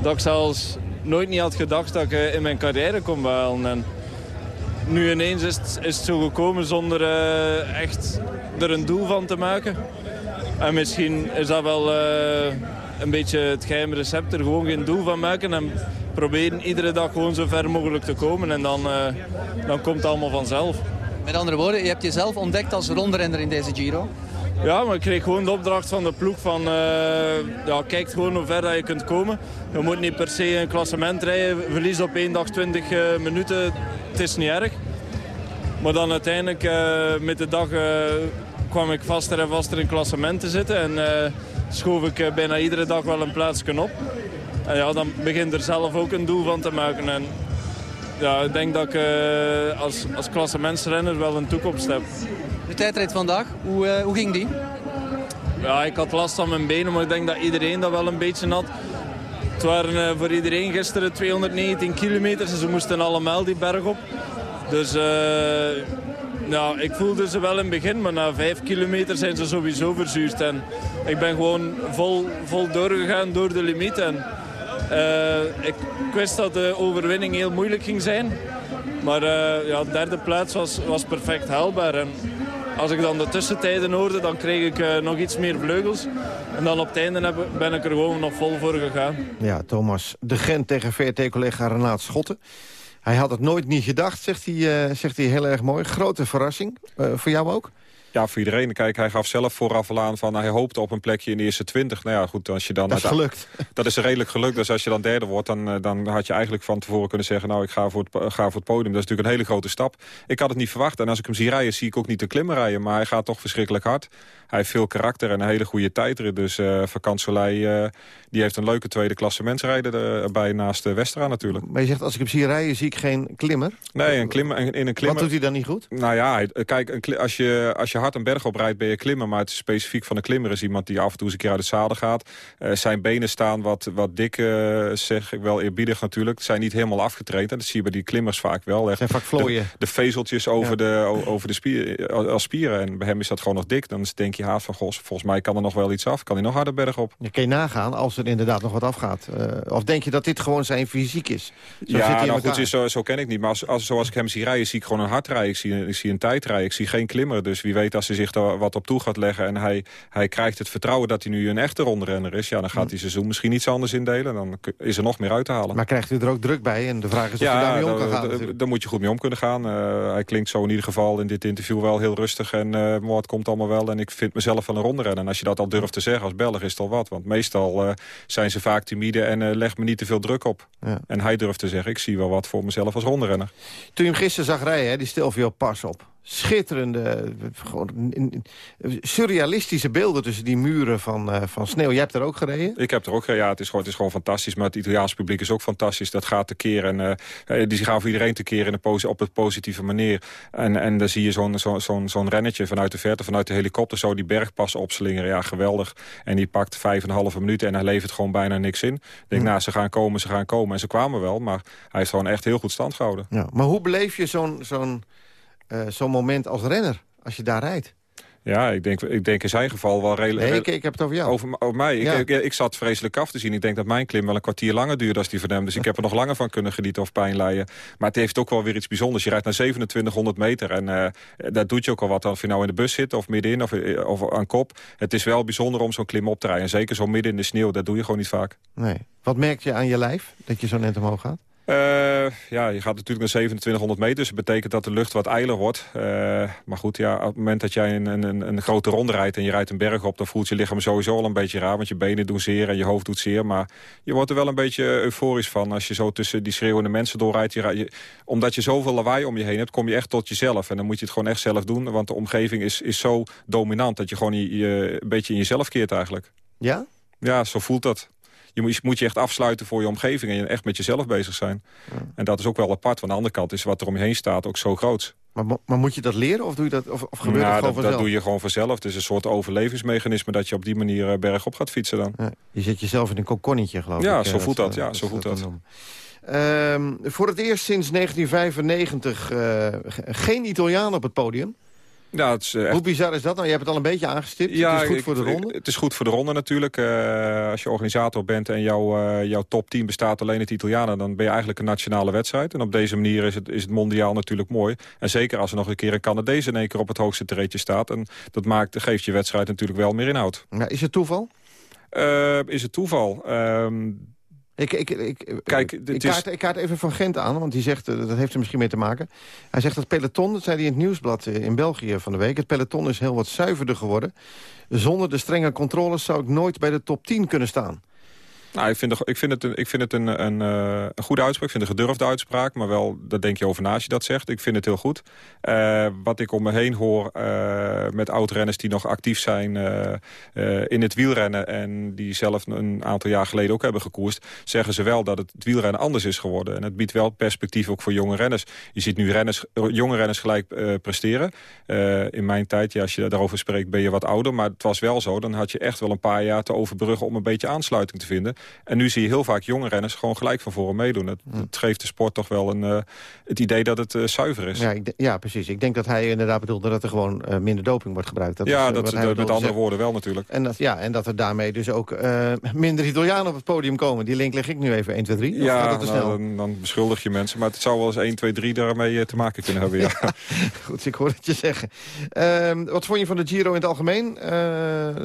dat ik zelfs nooit niet had gedacht dat ik in mijn carrière kon behalen. En nu ineens is het, is zo gekomen zonder echt er een doel van te maken. En misschien is dat wel uh, een beetje het geheime recept. Er gewoon geen doel van maken en proberen iedere dag gewoon zo ver mogelijk te komen. En dan, uh, dan komt het allemaal vanzelf. Met andere woorden, je hebt jezelf ontdekt als rondrenner in deze Giro? Ja, maar ik kreeg gewoon de opdracht van de ploeg van... Uh, ja, kijk gewoon hoe ver dat je kunt komen. Je moet niet per se een klassement rijden. Verlies op één dag 20 minuten, het is niet erg. Maar dan uiteindelijk met de dag kwam ik vaster en vaster in klassement te zitten. En schoof ik bijna iedere dag wel een plaatsje op. En ja, dan begint er zelf ook een doel van te maken. En ja, ik denk dat ik als, als klassementsrenner wel een toekomst heb. De tijdrit vandaag, hoe, hoe ging die? Ja, ik had last van mijn benen, maar ik denk dat iedereen dat wel een beetje had. Het waren eh, voor iedereen gisteren 219 kilometer. Ze moesten allemaal die berg op. Dus eh, ja, ik voelde ze wel in het begin, maar na vijf kilometer zijn ze sowieso verzuurd. En ik ben gewoon vol, vol doorgegaan door de limiet. En, eh, ik, wist dat de overwinning heel moeilijk ging zijn. Maar eh, ja, de derde plaats was, was perfect haalbaar. En als ik dan de tussentijden hoorde, dan kreeg ik eh, nog iets meer vleugels. En dan op het einde ben ik er gewoon nog vol voor gegaan. Ja, Thomas de Gent tegen VRT-collega Renaat Schotten. Hij had het nooit niet gedacht, zegt hij, eh, zegt hij heel erg mooi. Grote verrassing. Eh, voor jou ook? Ja, voor iedereen. Kijk, hij gaf zelf vooraf al aan van hij hoopte op een plekje in de eerste twintig. Nou ja, goed, als je dan... Dat is gelukt. Dat is redelijk gelukt. Dus als je dan derde wordt, dan, eh, dan had je eigenlijk van tevoren kunnen zeggen... nou, ik ga voor, het, ga voor het podium. Dat is natuurlijk een hele grote stap. Ik had het niet verwacht. En als ik hem zie rijden, zie ik ook niet de klimmen rijden. Maar hij gaat toch verschrikkelijk hard. Hij heeft veel karakter en een hele goede tijdrit. Dus uh, Vakant Soleil, uh, die heeft een leuke tweede klassementsrijder erbij naast uh, Westra natuurlijk. Maar je zegt, als ik hem zie rijden, zie ik geen klimmer? Nee, een klimmer, in een klimmer... Wat doet hij dan niet goed? Nou ja, kijk, als, je, als je hard een berg oprijdt, ben je klimmer. Maar het is specifiek van een klimmer is iemand die af en toe eens een keer uit het zadel gaat. Uh, zijn benen staan wat, wat dik, uh, zeg ik wel eerbiedig natuurlijk. Zijn niet helemaal afgetraind. En dat zie je bij die klimmers vaak wel. Echt zijn vaak vlooien. De, de vezeltjes over, ja. de, over de spier, als spieren. En bij hem is dat gewoon nog dik. Dan denk je haast van, goh, volgens mij kan er nog wel iets af. Kan hij nog harder berg op. Je kan je nagaan als er inderdaad nog wat afgaat. Uh, of denk je dat dit gewoon zijn fysiek is? Zo ja, nou goed, zo, zo ken ik niet. Maar als, als, zoals ik hem zie rijden, zie ik gewoon een hard rijden. Ik zie, ik zie een tijd rijden. Ik zie geen klimmer. Dus wie weet als hij zich daar wat op toe gaat leggen... en hij, hij krijgt het vertrouwen dat hij nu een echte rondrenner is... ja, dan gaat hij seizoen misschien iets anders indelen. Dan is er nog meer uit te halen. Maar krijgt u er ook druk bij? En de vraag is of ja, u daarmee om kan gaan. Daar moet je goed mee om kunnen gaan. Uh, hij klinkt zo in ieder geval in dit interview wel heel rustig. En uh, het komt allemaal wel. En ik vind mezelf wel een rondrenner. En als je dat al durft te zeggen als Belg is het al wat. Want meestal uh, zijn ze vaak timide en leg me niet te veel druk op. Ja. En hij durft te zeggen, ik zie wel wat voor mezelf als rondrenner. Toen je hem gisteren zag rijden, hè, die stel veel pas op schitterende, gewoon surrealistische beelden tussen die muren van, uh, van sneeuw. Jij hebt er ook gereden? Ik heb er ook gereden, ja, het is gewoon, het is gewoon fantastisch. Maar het Italiaanse publiek is ook fantastisch. Dat gaat tekeer en uh, die gaan voor iedereen tekeer in een op een positieve manier. En, en dan zie je zo'n zo'n zo'n zo'n rennetje vanuit de verte, vanuit de helikopter... zo die bergpassen opslingeren, ja, geweldig. En die pakt vijf en een halve minuten en hij levert gewoon bijna niks in. Ik denk, hm. nou, ze gaan komen, ze gaan komen. En ze kwamen wel, maar hij heeft gewoon echt heel goed stand gehouden. Ja, maar hoe beleef je zo'n zo'n uh, zo'n moment als renner, als je daar rijdt? Ja, ik denk, ik denk in zijn geval wel redelijk... Nee, ik, ik, heb het over jou. Over, over mij. Ja. Ik, ik, ik, zat vreselijk af te zien. Ik denk dat mijn klim wel een kwartier langer duurde als die van hem. Dus ik heb er nog langer van kunnen genieten of pijn leiden. Maar het heeft ook wel weer iets bijzonders. Je rijdt naar 2700 meter en uh, daar doet je ook al wat. Of je nou in de bus zit of middenin of, of aan kop. Het is wel bijzonder om zo'n klim op te rijden. En zeker zo midden in de sneeuw, dat doe je gewoon niet vaak. Nee. Wat merk je aan je lijf, dat je zo net omhoog gaat? Uh, ja, je gaat natuurlijk naar 2700 meter. Dus dat betekent dat de lucht wat eiler wordt. Uh, maar goed, ja, op het moment dat jij een, een, een grote ronde rijdt... en je rijdt een berg op, dan voelt je lichaam sowieso al een beetje raar. Want je benen doen zeer en je hoofd doet zeer. Maar je wordt er wel een beetje euforisch van... als je zo tussen die schreeuwende mensen doorrijdt. Je, je, omdat je zoveel lawaai om je heen hebt, kom je echt tot jezelf. En dan moet je het gewoon echt zelf doen. Want de omgeving is, is zo dominant... dat je gewoon je, je, een beetje in jezelf keert eigenlijk. Ja? Ja, zo voelt dat je moet, moet je echt afsluiten voor je omgeving... en je echt met jezelf bezig zijn. Ja. En dat is ook wel apart. Van de andere kant is wat er om je heen staat ook zo groot. Maar, maar moet je dat leren of, doe je dat, of, of gebeurt nou, dat gewoon vanzelf? Dat doe je gewoon vanzelf. Het is een soort overlevingsmechanisme... dat je op die manier bergop gaat fietsen dan. Ja, je zet jezelf in een kokonnetje, geloof ja, ik. Zo voelt dat, ja, zo voelt dat. Um, voor het eerst sinds 1995 uh, geen Italiaan op het podium. Ja, het is echt... Hoe bizar is dat nou? Je hebt het al een beetje aangestipt. Ja, het is goed ik, voor de ronde. Het is goed voor de ronde natuurlijk. Uh, als je organisator bent en jouw, uh, jouw top 10 bestaat alleen uit Italianen... dan ben je eigenlijk een nationale wedstrijd. En op deze manier is het, is het mondiaal natuurlijk mooi. En zeker als er nog een keer een Canadees in één keer op het hoogste treetje staat. En dat maakt, geeft je wedstrijd natuurlijk wel meer inhoud. Ja, is het toeval? Is het toeval? Ik, ik, ik, Kijk, ik, kaart, ik kaart even van Gent aan, want die zegt, dat heeft er misschien mee te maken. Hij zegt dat peloton, dat zei hij in het nieuwsblad in België van de week... het peloton is heel wat zuiverder geworden. Zonder de strenge controles zou ik nooit bij de top 10 kunnen staan. Nou, ik vind, ik vind het, een, ik vind het een, een, een goede uitspraak. Ik vind het een gedurfde uitspraak. Maar wel, daar denk je over na als je dat zegt. Ik vind het heel goed. Uh, wat ik om me heen hoor uh, met oud-renners die nog actief zijn in het wielrennen... en die zelf een aantal jaar geleden ook hebben gekoerst... zeggen ze wel dat het, het wielrennen anders is geworden. En het biedt wel perspectief ook voor jonge renners. Je ziet nu renners, jonge renners gelijk presteren. in mijn tijd, ja, als je daarover spreekt, ben je wat ouder. Maar het was wel zo. Dan had je echt wel een paar jaar te overbruggen om een beetje aansluiting te vinden. En nu zie je heel vaak jonge renners gewoon gelijk van voren meedoen. Het, het geeft de sport toch wel een, eh, het idee dat het eh, zuiver is. Ja, ja, precies. Ik denk dat hij inderdaad bedoelde dat er gewoon eh, minder doping wordt gebruikt. Dat ja, is, dat, dat- met andere woorden wel natuurlijk. En dat, ja, en dat er daarmee dus ook minder Italianen op het podium komen. Die link leg ik nu even 1, 2, 3. Of gaat Ja, nou, dan, dan beschuldig je mensen. Maar het zou wel eens 1, 2, 3 daarmee te maken kunnen hebben. Ja. Goed, ik hoor het je zeggen. Ehm, wat vond je van de Giro in het algemeen?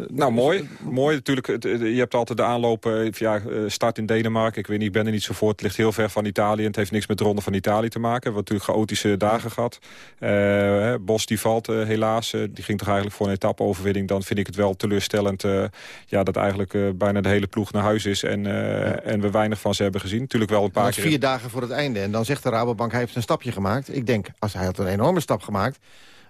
Nou, mooi. Mooi natuurlijk. het- Je hebt altijd de aanloop, eh, ja, eh, start in Denemarken. Ik weet niet, ik ben er niet zo voor. Het ligt heel ver van Italië. En het heeft niks met de Ronde van Italië te maken. We hebben natuurlijk chaotische dagen gehad. Eh, hè, Bos die valt eh, helaas. Die ging toch eigenlijk voor een etappe-overwinning. Dan vind ik het wel teleurstellend ja, dat eigenlijk bijna de hele ploeg naar huis is. En, en we weinig van ze hebben gezien. Natuurlijk wel een paar keer... vier dagen voor het einde. En dan zegt de Rabobank, hij heeft een stapje gemaakt. Ik denk, als hij had een enorme stap gemaakt...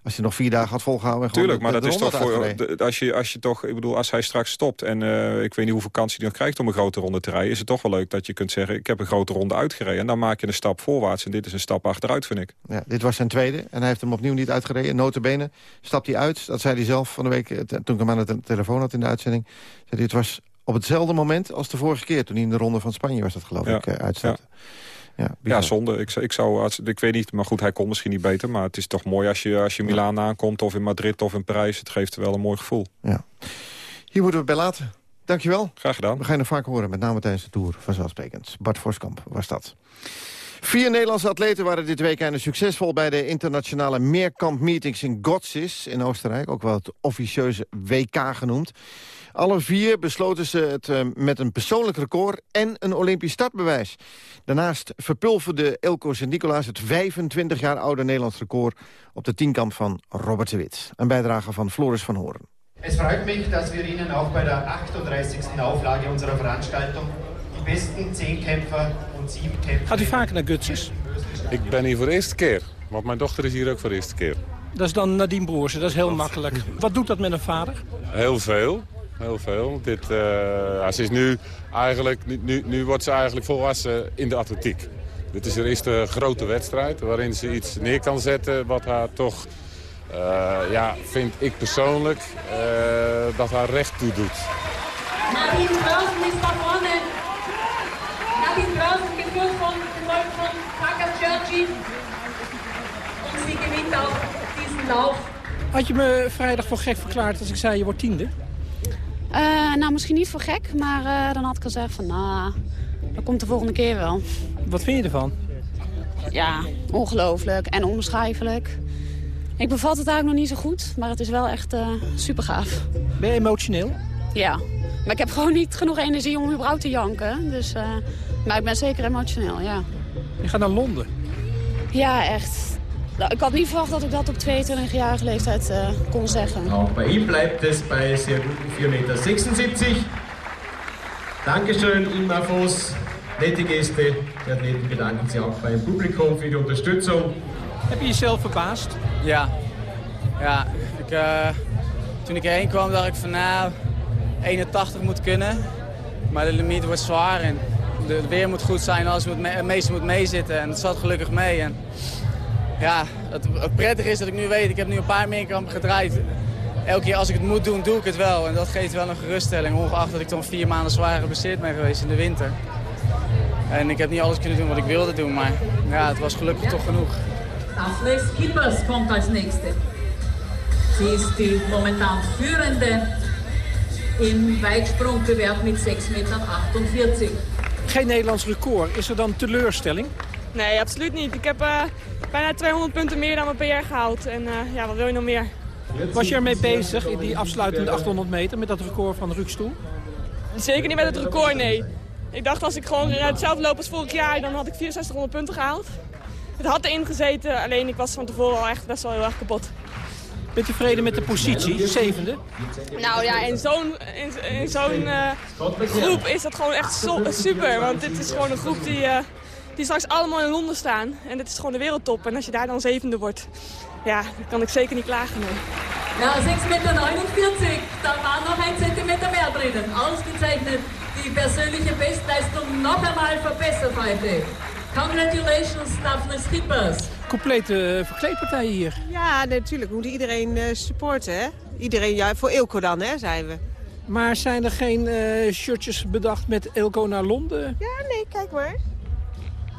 als hij nog vier dagen had volgehouden... Tuurlijk, maar de- dat de is toch voor, de- als je, als je toch, ik bedoel, als hij straks stopt en eh, ik weet niet hoeveel kans hij nog krijgt om een grote ronde te rijden, is het toch wel leuk dat je kunt zeggen, ik heb een grote ronde uitgereden. En dan maak je een stap voorwaarts en dit is een stap achteruit, vind ik. Ja, dit was zijn tweede en hij heeft hem opnieuw niet uitgereden. Notabene stapt hij uit. Dat zei hij zelf van de week, eh, toen ik hem aan de te- telefoon had in de uitzending. Zei hij, het was op hetzelfde moment als de vorige keer... toen hij in de ronde van Spanje was dat geloof Ja, ik, uitstapte. Ja, Ja, zonde. Ik, ik zou, ik weet niet, maar goed, hij kon misschien niet beter. Maar het is toch mooi als je, als je Milaan aankomt of in Madrid of in Parijs. Het geeft wel een mooi gevoel. Ja. Hier moeten we het bij laten. Dankjewel. Graag gedaan. We gaan je nog vaak horen, met name tijdens de Tour, vanzelfsprekend. Bart Voskamp was dat. Vier Nederlandse atleten waren dit weekend succesvol... bij de internationale meerkampmeetings in Gotsis in Oostenrijk. Ook wel het officieuze WK genoemd. Alle vier besloten ze het eh, met een persoonlijk record en een Olympisch startbewijs. Daarnaast verpulverde Elko Sint-Nicolaas het 25 jaar oude Nederlands record... op de tienkamp van Robert de Wit. Een bijdrage van Floris van Hoorn. Es freut mich, dass wir Ihnen auch bei der 38. Auflage unserer Veranstaltung die besten 10 Kämpfer und 7 Kämpfer... Gaat u vaker naar Gutses? Ik ben hier voor de eerste keer, want mijn dochter is hier ook voor de eerste keer. Dat is dan Nadine Broersen, dat is heel makkelijk. Wat doet dat met een vader? Heel veel, heel veel. Dit, eh, ja, ze is nu, eigenlijk, nu, nu, nu wordt ze eigenlijk volwassen in de atletiek. Dit is haar eerste grote wedstrijd waarin ze iets neer kan zetten wat haar toch, eh, ja, vind ik persoonlijk, eh, dat haar recht toe doet. Nadine Draußen ist da vorne. Nadine Draußen geführt von, gefolgt von Taka Cerci. Und sie gewinnt auch diesen Lauf. Had je me vrijdag voor gek verklaard als ik zei je wordt tiende? Eh, nou, misschien niet voor gek, maar eh, dan had ik gezegd van, nou, dat komt de volgende keer wel. Wat vind je ervan? Ja, ongelooflijk en onbeschrijfelijk. Ik bevat het eigenlijk nog niet zo goed, maar het is wel echt eh super gaaf. Ben je emotioneel? Ja, maar ik heb gewoon niet genoeg energie om überhaupt te janken. Dus, maar ik ben zeker emotioneel, ja. Je gaat naar Londen. Ja, echt. Nou, ik had niet verwacht dat ik dat op 22-jarige leeftijd eh, kon zeggen. Bei ihm bleibt es bei sehr guten 4,76 Meter. Dankeschön, Ingmar Voss. Nette Geste. Die Athleten bedanken sich auch beim Publikum für die Unterstützung. Heb je jezelf verbaasd? Ja, ja ik, eh, toen ik erheen kwam dacht ik van nou, 81 moet kunnen. Maar de limiet wordt zwaar en de, het weer moet goed zijn, alles moet mee, het meeste moet meezitten. En dat zat gelukkig mee. En, ja, het, het prettige is dat ik nu weet, ik heb nu een paar meerkampen gedraaid. Elke keer als ik het moet doen, doe ik het wel. En dat geeft wel een geruststelling, ongeacht dat ik dan vier maanden zwaar geblesseerd ben geweest in de winter. En ik heb niet alles kunnen doen wat ik wilde doen, maar ja, het was gelukkig toch genoeg. Daphne Skippers kommt als Nächste. Sie ist die momentan Führende im Weitsprungbewerb mit 6,48 Meter. Geen Nederlands record. Is er dan teleurstelling? Nee, absoluut niet. Ik heb eh, bijna 200 punten meer dan mijn PR gehaald. En eh, ja, wat wil je nog meer? Was je ermee bezig in die afsluitende 800 meter met dat record van Rukstoel? Zeker niet met het record, nee. Ik dacht als ik gewoon hetzelfde loop als vorig jaar, dan had ik 6400 punten gehaald. Het had erin gezeten, alleen ik was van tevoren al echt best wel heel erg kapot. Ben je tevreden met de positie, zevende? Nou ja, in zo'n in, in zo'n eh, groep is dat gewoon echt super. Want dit is gewoon een groep die, die straks allemaal in Londen staan. En dit is gewoon de wereldtop. En als je daar dan zevende wordt, ja, dan kan ik zeker niet klagen. Nee. Ja, 6,49 Meter. Da war noch ein Zentimeter mehr drinnen. Ausgezeichnet. Die persönliche Bestleistung noch einmal verbessert heute. Congratulations, Daphne Skippers. Complete uh, verkleedpartij hier. Ja, natuurlijk. We moeten iedereen eh, supporten, hè? Iedereen, ja, voor Ilko dan, hè, zijn we. Maar zijn er geen eh, shirtjes bedacht met Elko naar Londen? Ja, nee, kijk maar.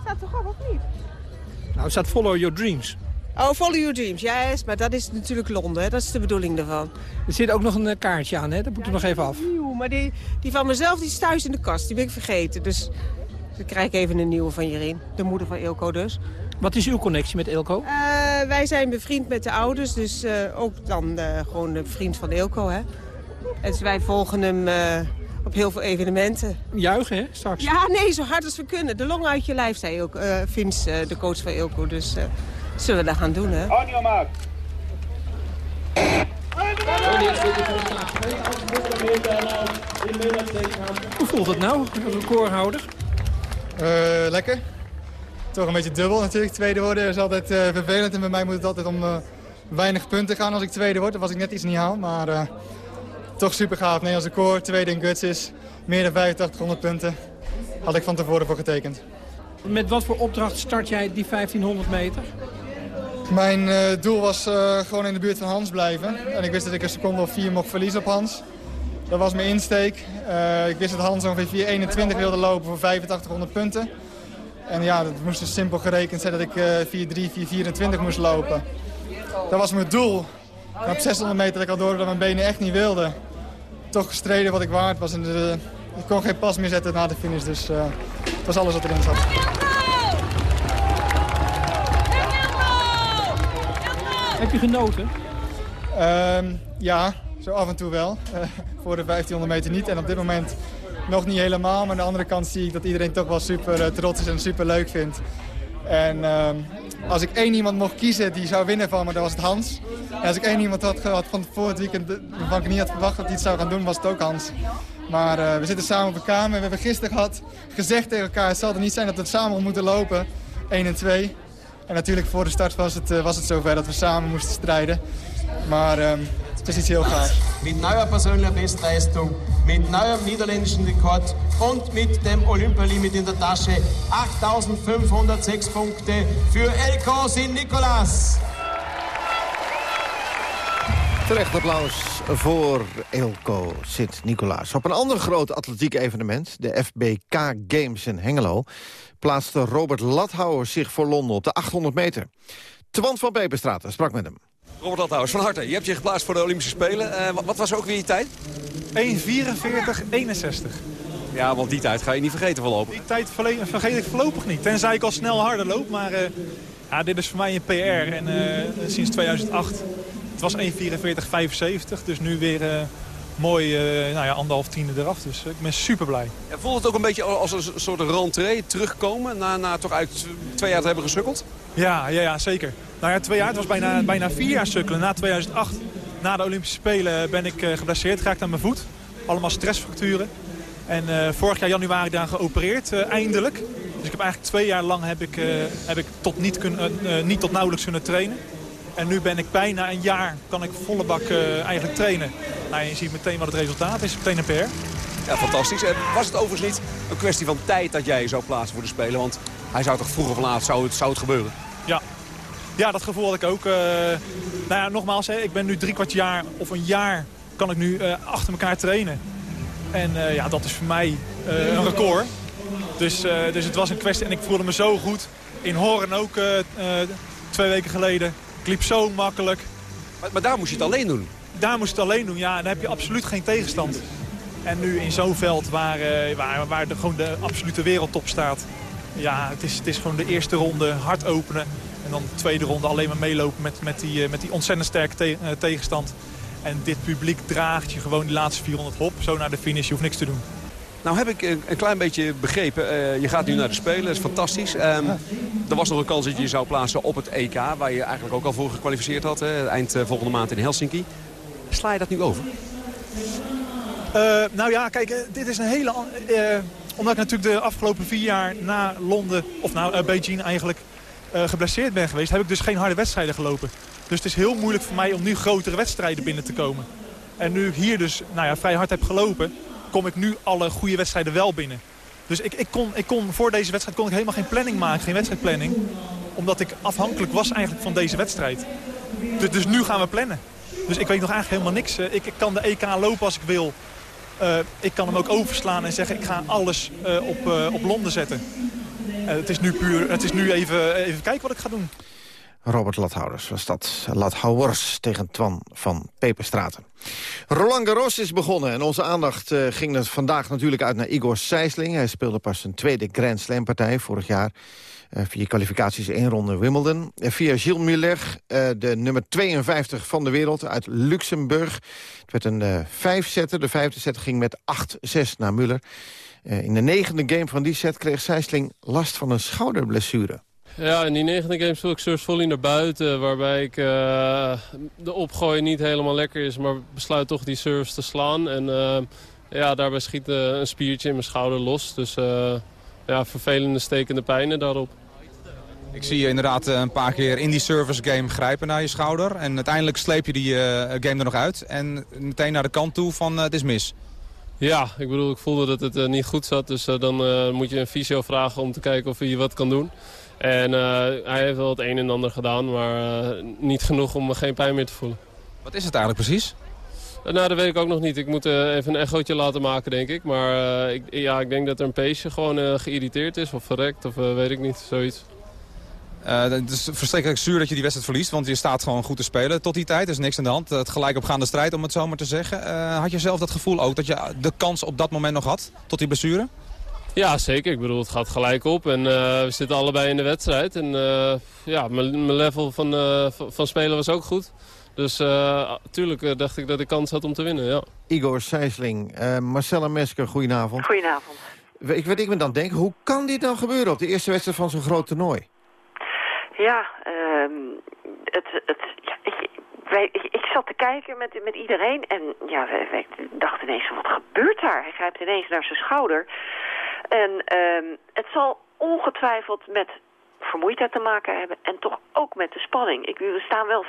Staat toch op, of niet? Nou, het staat Follow Your Dreams. Oh, Follow Your Dreams. Ja, yes, maar dat is natuurlijk Londen. Hè? Dat is de bedoeling ervan. Er zit ook nog een eh, kaartje aan, hè? Dat moet er nog even af. Nieuw, maar die, die van mezelf die is thuis in de kast. Die ben ik vergeten. Dus dan krijg ik even een nieuwe van Jerin. De moeder van Ilko dus. Wat is uw connectie met Ilko? Eh, wij zijn bevriend met de ouders. Dus eh, ook dan gewoon een vriend van Ilko, hè. En dus wij volgen hem op heel veel evenementen. Juichen, hè, straks? Ja, nee, zo hard als we kunnen. De long uit je lijf, zei ook eh Vince, eh, de coach van Ilko. Dus eh, zullen we dat gaan doen, hè. Mark. Hoe voelt het nou, als recordhouder? Eh, lekker. Toch een beetje dubbel natuurlijk. Tweede worden is altijd eh, vervelend. En bij mij moet het altijd om eh, weinig punten gaan als ik tweede word. Dat was ik net iets niet haal. Maar eh, toch super gaaf. Nederlands record, tweede in guts is. Meer dan 8500 punten. Had ik van tevoren voor getekend. Met wat voor opdracht start jij die 1500 meter? Mijn eh, doel was eh, gewoon in de buurt van Hans blijven. En ik wist dat ik een seconde of vier mocht verliezen op Hans. Dat was mijn insteek. Eh, ik wist dat Hans ongeveer 4.21 wilde lopen voor 8500 punten. En ja, dat moest dus simpel gerekend zijn dat ik eh 4.3, 4.24 moest lopen. Dat was mijn doel. Maar op 600 meter had ik al door dat mijn benen echt niet wilden. Toch gestreden wat ik waard was. En de, ik kon geen pas meer zetten na de finish. Dus eh dat was alles wat erin zat. Heb je genoten? Ehm, ja, zo af en toe wel. Eh, voor de 1500 meter niet. En op dit moment nog niet helemaal. Maar aan de andere kant zie ik dat iedereen toch wel super eh, trots is en super leuk vindt. En ehm, als ik één iemand mocht kiezen die zou winnen van me, dan was het Hans. En als ik één iemand had gehad van voor het weekend waarvan ik niet had verwacht dat hij het zou gaan doen, was het ook Hans. Maar eh, we zitten samen op de kamer. We hebben gisteren gehad, gezegd tegen elkaar, het zal er niet zijn dat we het samen moeten lopen. 1 en 2. En natuurlijk voor de start was het, eh, was het zover dat we samen moesten strijden. Maar ehm, het is iets heel gaafs. Mit neuer persönlicher Bestleistung, mit neuem niederländischen Rekord und mit dem Olympialimit in der Tasche 8506 Punkte für Elko Sint-Nicolaas. Terecht applaus voor Elko Sint-Nicolaas. Op een ander groot atletiek evenement, de FBK Games in Hengelo... plaatste Robert Lathouwer zich voor Londen op de 800 meter. Twan van Peperstraat sprak met hem. Robert Lathouwers, van harte. Je hebt je geplaatst voor de Olympische Spelen. Eh, wat, was ook weer je tijd? 1.44.61. Ja, want die tijd ga je niet vergeten voorlopig. Die tijd vergeet ik voorlopig niet. Tenzij ik al snel harder loop. Maar eh, ja, dit is voor mij een PR. En eh, sinds 2008. Het was 1.44.75. Dus nu weer mooi eh, nou ja, anderhalf tiende eraf. Dus ik ben super blij. En voelt het ook een beetje als een soort rentree terugkomen... na, na toch uit twee jaar te hebben gesukkeld? Ja, ja, ja, zeker. Nou ja, twee jaar. Het was bijna, bijna vier jaar sukkelen. Na 2008, na de Olympische Spelen, ben ik uh, geblesseerd geraakt aan mijn voet. Allemaal stressfracturen. En uh, vorig jaar januari daar geopereerd, uh, eindelijk. Dus ik heb eigenlijk twee jaar lang heb ik, heb ik tot niet, kun, niet tot nauwelijks kunnen trainen. En nu ben ik bijna een jaar, kan ik volle bak eigenlijk trainen. Nou, je ziet meteen wat het resultaat is, meteen een PR. Ja, fantastisch. En was het overigens niet een kwestie van tijd dat jij zou plaatsen voor de Spelen? Want hij zou toch vroeg of laat zou het, zou het gebeuren? Ja. Ja, dat gevoel had ik ook. Uh, nou ja, nogmaals, hè, ik ben nu drie kwart jaar of een jaar kan ik nu uh, achter elkaar trainen. En uh, ja, dat is voor mij een record. Dus, dus het was een kwestie en ik voelde me zo goed. In Horen ook twee weken geleden. Ik liep zo makkelijk. Maar, maar daar moest je het alleen doen? Daar moest je het alleen doen, ja. En dan heb je absoluut geen tegenstand. En nu in zo'n veld waar, waar, waar de, gewoon de absolute wereldtop staat. Ja, het is, het is gewoon de eerste ronde hard openen. En dan de tweede ronde alleen maar meelopen met, met, die, met die ontzettend sterke te, uh, tegenstand. En dit publiek draagt je gewoon die laatste 400 hop. Zo naar de finish, je hoeft niks te doen. Nou heb ik een, klein beetje begrepen. Uh, je gaat nu naar de Spelen, dat is fantastisch. Um, er was nog een kans dat je je zou plaatsen op het EK... waar je eigenlijk ook al voor gekwalificeerd had. Uh, eind volgende maand in Helsinki. Sla je dat nu over? nou ja, kijk, dit is een hele... omdat ik natuurlijk de afgelopen vier jaar na Londen, of nou Beijing eigenlijk... Uh, geblesseerd ben geweest, heb ik dus geen harde wedstrijden gelopen. Dus het is heel moeilijk voor mij om nu grotere wedstrijden binnen te komen. En nu ik hier dus nou ja, vrij hard heb gelopen, kom ik nu alle goede wedstrijden wel binnen. Dus ik, ik, kon, ik kon, voor deze wedstrijd kon ik helemaal geen planning maken, geen wedstrijdplanning. Omdat ik afhankelijk was eigenlijk van deze wedstrijd. Dus, dus nu gaan we plannen. Dus ik weet nog eigenlijk helemaal niks. Ik, ik kan de EK lopen als ik wil. eh, ik kan hem ook overslaan en zeggen ik ga alles eh, op, eh, op Londen zetten. Eh, het is nu puur, het is nu even, even kijken wat ik ga doen. Robert Lathouders was dat. Lathouwers tegen Twan van Peperstraten. Roland Garros is begonnen en onze aandacht eh, ging er vandaag natuurlijk uit naar Igor Sijsling. Hij speelde pas zijn tweede Grand Slam partij vorig jaar. Uh, via kwalificaties één ronde Wimbledon. Via Gilles Muller, de nummer 52 van de wereld uit Luxemburg. Het werd een vijfzetter. De vijfde set ging met 8-6 naar Muller. In de negende game van die set kreeg Sijsling last van een schouderblessure. Ja, in die negende game speel ik surf volley naar buiten. Waarbij ik uh, de opgooi niet helemaal lekker is. Maar besluit toch die serves te slaan. En uh, ja, daarbij schiet uh, een spiertje in mijn schouder los. Dus ja, vervelende stekende pijnen daarop. Ik zie je inderdaad een paar keer in die service game grijpen naar je schouder. En uiteindelijk sleep je die game er nog uit. En meteen naar de kant toe van het is mis. Ja, ik bedoel, ik voelde dat het niet goed zat. Dus dan moet je een fysio vragen om te kijken of hij wat kan doen. En hij heeft wel het een en ander gedaan, maar niet genoeg om geen pijn meer te voelen. Wat is het eigenlijk precies? Nou, dat weet ik ook nog niet. Ik moet even een echootje laten maken, denk ik. Maar ik, ja, ik denk dat er een peesje gewoon geïrriteerd is of verrekt of weet ik niet, zoiets. Het is verschrikkelijk zuur dat je die wedstrijd verliest, want je staat gewoon goed te spelen tot die tijd. Er is niks aan de hand. Het gelijk opgaande strijd, om het zo maar te zeggen. had je zelf dat gevoel ook, dat je de kans op dat moment nog had, tot die blessure? Ja, zeker. Ik bedoel, het gaat gelijk op. En uh, we zitten allebei in de wedstrijd. En uh, ja, mijn level van, uh, van spelen was ook goed. Dus natuurlijk dacht ik dat ik kans had om te winnen, ja. Igor Sijsling, Marcella Mesker, goedenavond. Goedenavond. Ik, wat ik me dan denk, hoe kan dit dan gebeuren op de eerste wedstrijd van zo'n groot toernooi? Ja, um, het, het, ik, ik, zat te kijken met, met iedereen en ja, wij, wij ineens, wat gebeurt daar? Hij grijpt ineens naar zijn schouder. En um, het zal ongetwijfeld met vermoeidheid te maken hebben en toch ook met de spanning. Ik, we staan wel 4-4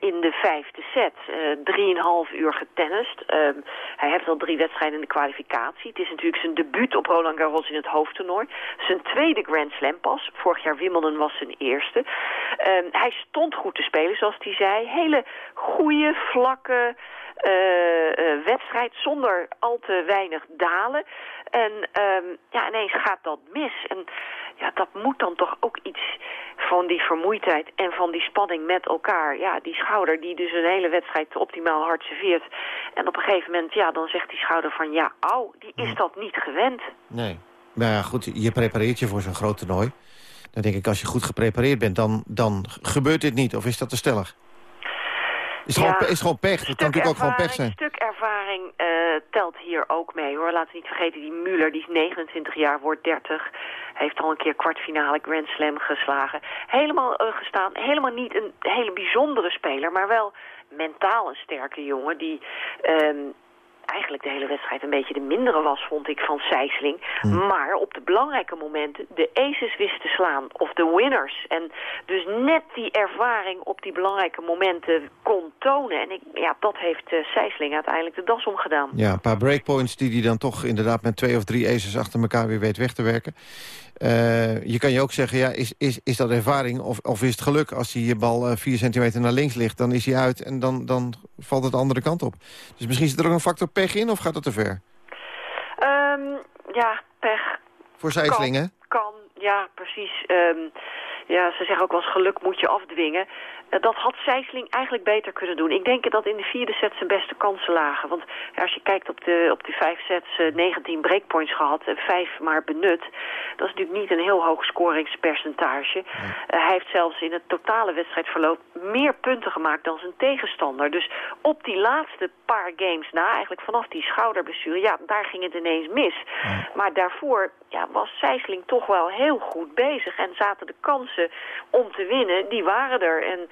in de vijfde set. Uh, 3,5 uur getennist. Um, hij heeft al drie wedstrijden in de kwalificatie. Het is natuurlijk zijn debuut op Roland Garros in het hoofdtoernooi. Zijn tweede Grand Slam pas. Vorig jaar Wimbledon was zijn eerste. Um, hij stond goed te spelen, zoals hij zei. Hele goede, vlakke... Uh, uh, wedstrijd zonder al te weinig dalen. En um, ja, ineens gaat dat mis. En ja, dat moet dan toch ook iets van die vermoeidheid en van die spanning met elkaar. Ja, die schouder die dus een hele wedstrijd optimaal hard serveert. En op een gegeven moment, ja, dan zegt die schouder van... ja, au, die is dat niet gewend. Nee. Nou ja, goed, je prepareert je voor zo'n groot toernooi. Dan denk ik, als je goed geprepareerd bent, dan, dan gebeurt dit niet. Of is dat te stellig? Is, ja, gewoon, is gewoon pech. Het kan natuurlijk ook gewoon pech zijn. Een stuk ervaring uh, telt hier ook mee, hoor. Laten we niet vergeten, die Muller, die is 29 jaar, wordt 30. Heeft al een keer kwartfinale Grand Slam geslagen. Helemaal uh, gestaan. Helemaal niet een hele bijzondere speler, maar wel mentaal een sterke jongen. Die... Um, eigenlijk de hele wedstrijd een beetje de mindere was, vond ik, van Sijsling. Hmm. Maar op de belangrijke momenten de aces wist te slaan. Of de winners. En dus net die ervaring op die belangrijke momenten kon tonen. En ik, ja, dat heeft uh, Sijsling uiteindelijk de das omgedaan. Ja, een paar breakpoints die hij dan toch inderdaad met twee of drie aces achter elkaar weer weet weg te werken. Uh, je kan je ook zeggen, ja, is, is, is dat ervaring of, of is het geluk? Als die je bal uh, vier centimeter naar links ligt, dan is hij uit en dan, dan valt het de andere kant op. Dus misschien zit er ook een factor pech in of gaat dat te ver? Um, ja, pech. Voor Zijslingen? Kan, kan, ja, precies. Um, ja, ze zeggen ook wel eens geluk moet je afdwingen. Uh, dat had Sijsling eigenlijk beter kunnen doen. Ik denk dat in de vierde set zijn beste kansen lagen. Want ja, als je kijkt op, de, op die vijf sets, uh, 19 breakpoints gehad en vijf maar benut. Dat is natuurlijk niet een heel hoog scoringspercentage. Hij heeft zelfs in het totale wedstrijdverloop meer punten gemaakt dan zijn tegenstander. Dus op die laatste paar games na, eigenlijk vanaf die schouderblessure, ja, daar ging het ineens mis. Maar daarvoor ja, was Sijsling toch wel heel goed bezig. En zaten de kansen om te winnen, die waren er. En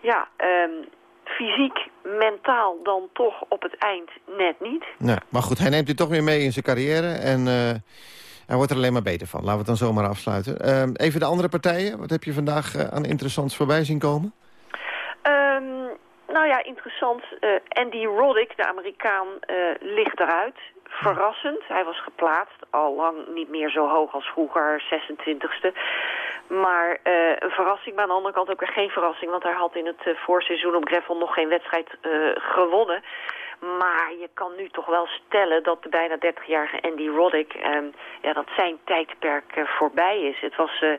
ja, um, fysiek, mentaal dan toch op het eind net niet. Nee, maar goed, hij neemt u toch weer mee in zijn carrière. En uh, hij wordt er alleen maar beter van. Laten we het dan zomaar afsluiten. Uh, even de andere partijen. Wat heb je vandaag uh, aan interessants voorbij zien komen? Um, nou ja, interessant. Uh, Andy Roddick, de Amerikaan, ligt eruit. Verrassend. Hij was geplaatst. Al lang niet meer zo hoog als vroeger, 26e. Maar uh, een verrassing, maar aan de andere kant ook weer geen verrassing. Want hij had in het uh, voorseizoen op Greffel nog geen wedstrijd uh, gewonnen. Maar je kan nu toch wel stellen dat de bijna 30-jarige Andy Roddick... ehm, ja, dat zijn tijdperk eh, voorbij is. Het was eh,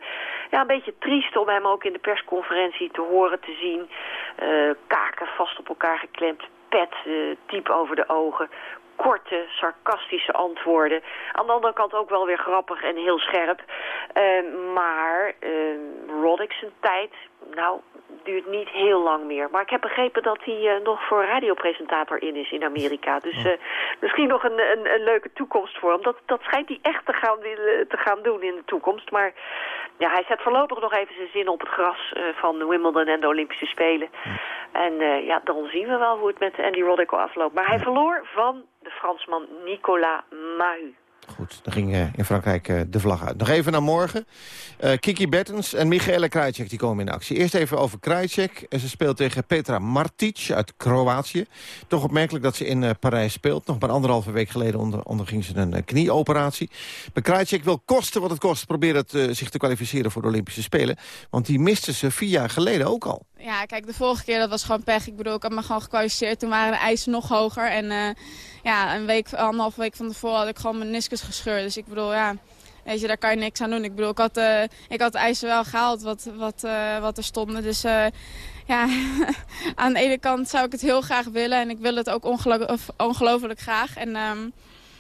ja, een beetje triest om hem ook in de persconferentie te horen te zien. Eh, kaken vast op elkaar geklemd, pet eh, diep over de ogen korte, sarcastische antwoorden. Aan de andere kant ook wel weer grappig en heel scherp. Eh, maar uh, Roddick zijn tijd, nou, duurt niet heel lang meer. Maar ik heb begrepen dat hij uh, nog voor radiopresentator in is in Amerika. Dus uh, misschien nog een, een, een, leuke toekomst voor hem. Dat, dat schijnt hij echt te gaan, te gaan doen in de toekomst. Maar ja, hij zet voorlopig nog even zijn zin op het gras uh, van Wimbledon en de Olympische Spelen. En ja, dan zien we wel hoe het met Andy Roddick afloopt. Maar hij verloor van de Fransman Nicolas Mahut. Goed, dan ging uh, in Frankrijk uh, de vlag uit. Nog even naar morgen. Uh, Kiki Bertens en Michaela Krajcek die komen in actie. Eerst even over Krajcek. Ze speelt tegen Petra Martic uit Kroatië. Toch opmerkelijk dat ze in Parijs speelt. Nog maar anderhalve week geleden onder, onderging ze een knieoperatie. Maar Krajcek wil kosten wat het kost proberen het, zich te kwalificeren voor de Olympische Spelen. Want die miste ze vier jaar geleden ook al. Ja, kijk, de vorige keer dat was gewoon pech. Ik bedoel, ik had me gewoon gekwalificeerd. Toen waren de eisen nog hoger. En uh, ja, een week, anderhalve week van tevoren had ik gewoon mijn meniscus gescheurd. Dus ik bedoel, ja, weet je, daar kan je niks aan doen. Ik bedoel, ik had, uh, ik had de eisen wel gehaald wat, wat, uh, wat er stonden. Dus ja, aan de ene kant zou ik het heel graag willen. En ik wil het ook ongelo ongelooflijk graag. En... Um,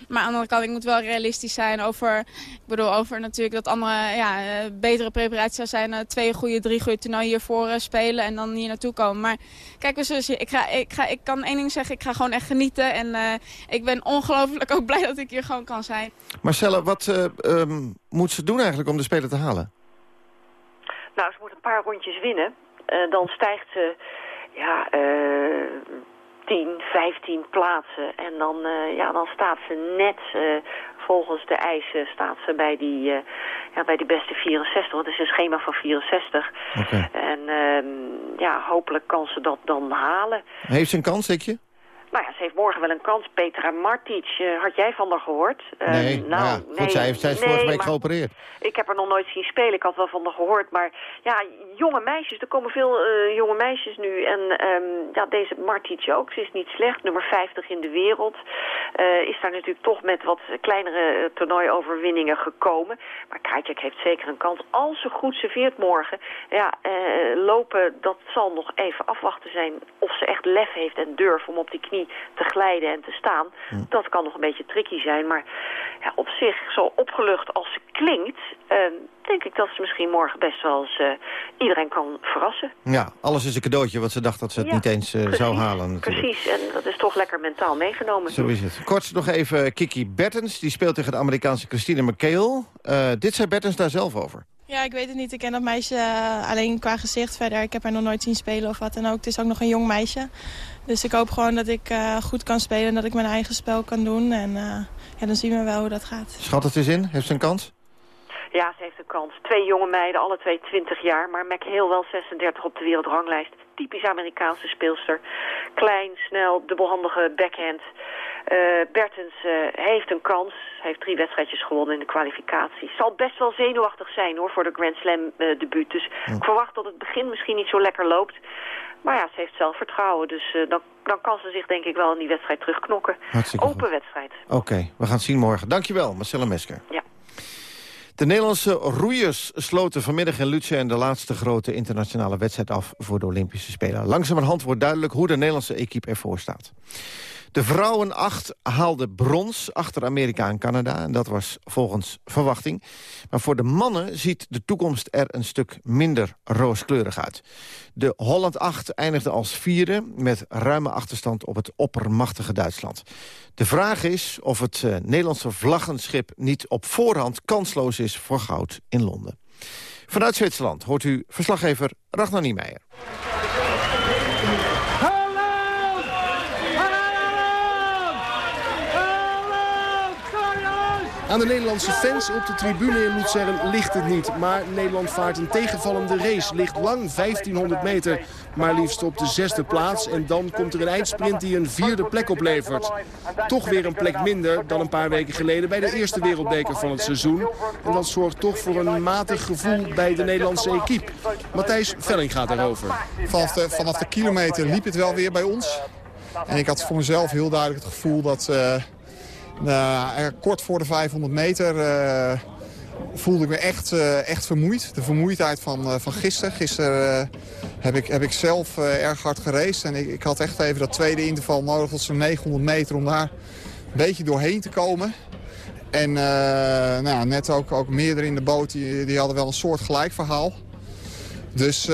maar aan de andere kant, ik moet wel realistisch zijn over, ik bedoel, over natuurlijk dat andere, ja, betere preparatie zou zijn. Uh, twee goede, drie goede toernooien hiervoor uh, spelen en dan hier naartoe komen. Maar kijk, we zullen zien. Ik, ga, ik, ga, ik kan één ding zeggen, ik ga gewoon echt genieten. En uh, ik ben ongelooflijk ook blij dat ik hier gewoon kan zijn. Marcella, wat um, moet ze doen eigenlijk om de Spelen te halen? Nou, ze moet een paar rondjes winnen. dan stijgt ze, ja... 10, 15 plaatsen. En dan, uh, ja, dan staat ze net, uh, volgens de eisen, staat ze bij die, uh, ja, bij die beste 64. Want het is een schema van 64. Okay. En ja, hopelijk kan ze dat dan halen. Heeft ze een kans, denk je? Nou ja, ze heeft morgen wel een kans. Petra Martic, uh, had jij van haar gehoord? Uh, nee, nou, ja, goed, nee, zij, heeft, zij is nee, vorige week geopereerd. Ik heb haar nog nooit zien spelen. Ik had wel van haar gehoord. Maar ja, jonge meisjes, er komen veel uh, jonge meisjes nu. En um, ja, deze Martic ook. Ze is niet slecht, nummer 50 in de wereld. is daar natuurlijk toch met wat kleinere toernooioverwinningen gekomen. Maar Krajcek heeft zeker een kans. Als ze goed serveert morgen, ja, lopen, dat zal nog even afwachten zijn of ze echt lef heeft en durf om op die knie te glijden en te staan. Hm. Dat kan nog een beetje tricky zijn. Maar ja, op zich, zo opgelucht als ze klinkt... Uh, denk ik dat ze misschien morgen best wel eens uh, iedereen kan verrassen. Ja, alles is een cadeautje wat ze dacht dat ze het ja, niet eens uh, zou halen. Natuurlijk. Precies, en dat is toch lekker mentaal meegenomen. Zo is het. Kort nog even Kiki Bertens. Die speelt tegen de Amerikaanse Christine McHale. dit zei Bertens daar zelf over. Ja, ik weet het niet. Ik ken dat meisje alleen qua gezicht verder. Ik heb haar nog nooit zien spelen of wat dan ook. Het is ook nog een jong meisje. Dus ik hoop gewoon dat ik uh, goed kan spelen en dat ik mijn eigen spel kan doen. En uh, ja, dan zien we wel hoe dat gaat. Schat het eens in? Heeft ze een kans? Ja, ze heeft een kans. Twee jonge meiden, alle twee 20 jaar. Maar McHale wel 36 op de wereldranglijst. Typisch Amerikaanse speelster. Klein, snel, dubbelhandige backhand. Uh, Bertens uh, heeft een kans. Heeft drie wedstrijdjes gewonnen in de kwalificatie. Zal best wel zenuwachtig zijn hoor voor de Grand Slam uh, debuut. Dus ja. ik verwacht dat het begin misschien niet zo lekker loopt. Maar ja, ze heeft zelfvertrouwen. Dus dan, dan kan ze zich denk ik wel in die wedstrijd terugknokken. Hartstikke Open goed. wedstrijd. Oké, okay, we gaan het zien morgen. Dankjewel, Marcella Mesker. Ja. De Nederlandse roeiers sloten vanmiddag in Lutsen de laatste grote internationale wedstrijd af voor de Olympische Spelen. Langzamerhand wordt duidelijk hoe de Nederlandse equipe ervoor staat. De vrouwen 8 haalden brons achter Amerika en Canada. En dat was volgens verwachting. Maar voor de mannen ziet de toekomst er een stuk minder rooskleurig uit. De Holland 8 eindigde als vierde met ruime achterstand op het oppermachtige Duitsland. De vraag is of het uh, Nederlandse vlaggenschip niet op voorhand kansloos is voor goud in Londen. Vanuit Zwitserland hoort u verslaggever Ragnar Niemeyer. Aan de Nederlandse fans op de tribune in Luzern ligt het niet. Maar Nederland vaart een tegenvallende race. Ligt lang 1500 meter, maar liefst op de zesde plaats. En dan komt er een eindsprint die een vierde plek oplevert. Toch weer een plek minder dan een paar weken geleden bij de eerste wereldbeker van het seizoen. En dat zorgt toch voor een matig gevoel bij de Nederlandse equipe. Matthijs Velling gaat daarover. Vanaf de, de kilometer liep het wel weer bij ons. En ik had voor mezelf heel duidelijk het gevoel dat... Nou, kort voor de 500 meter voelde ik me echt, echt vermoeid. De vermoeidheid van, van gisteren. Gisteren heb, ik, heb ik zelf erg hard geraced. En ik, ik had echt even dat tweede interval nodig tot zo'n 900 meter om daar een beetje doorheen te komen. En nou, net ook, ook meerdere in de boot, die, die hadden wel een soort gelijk verhaal. Dus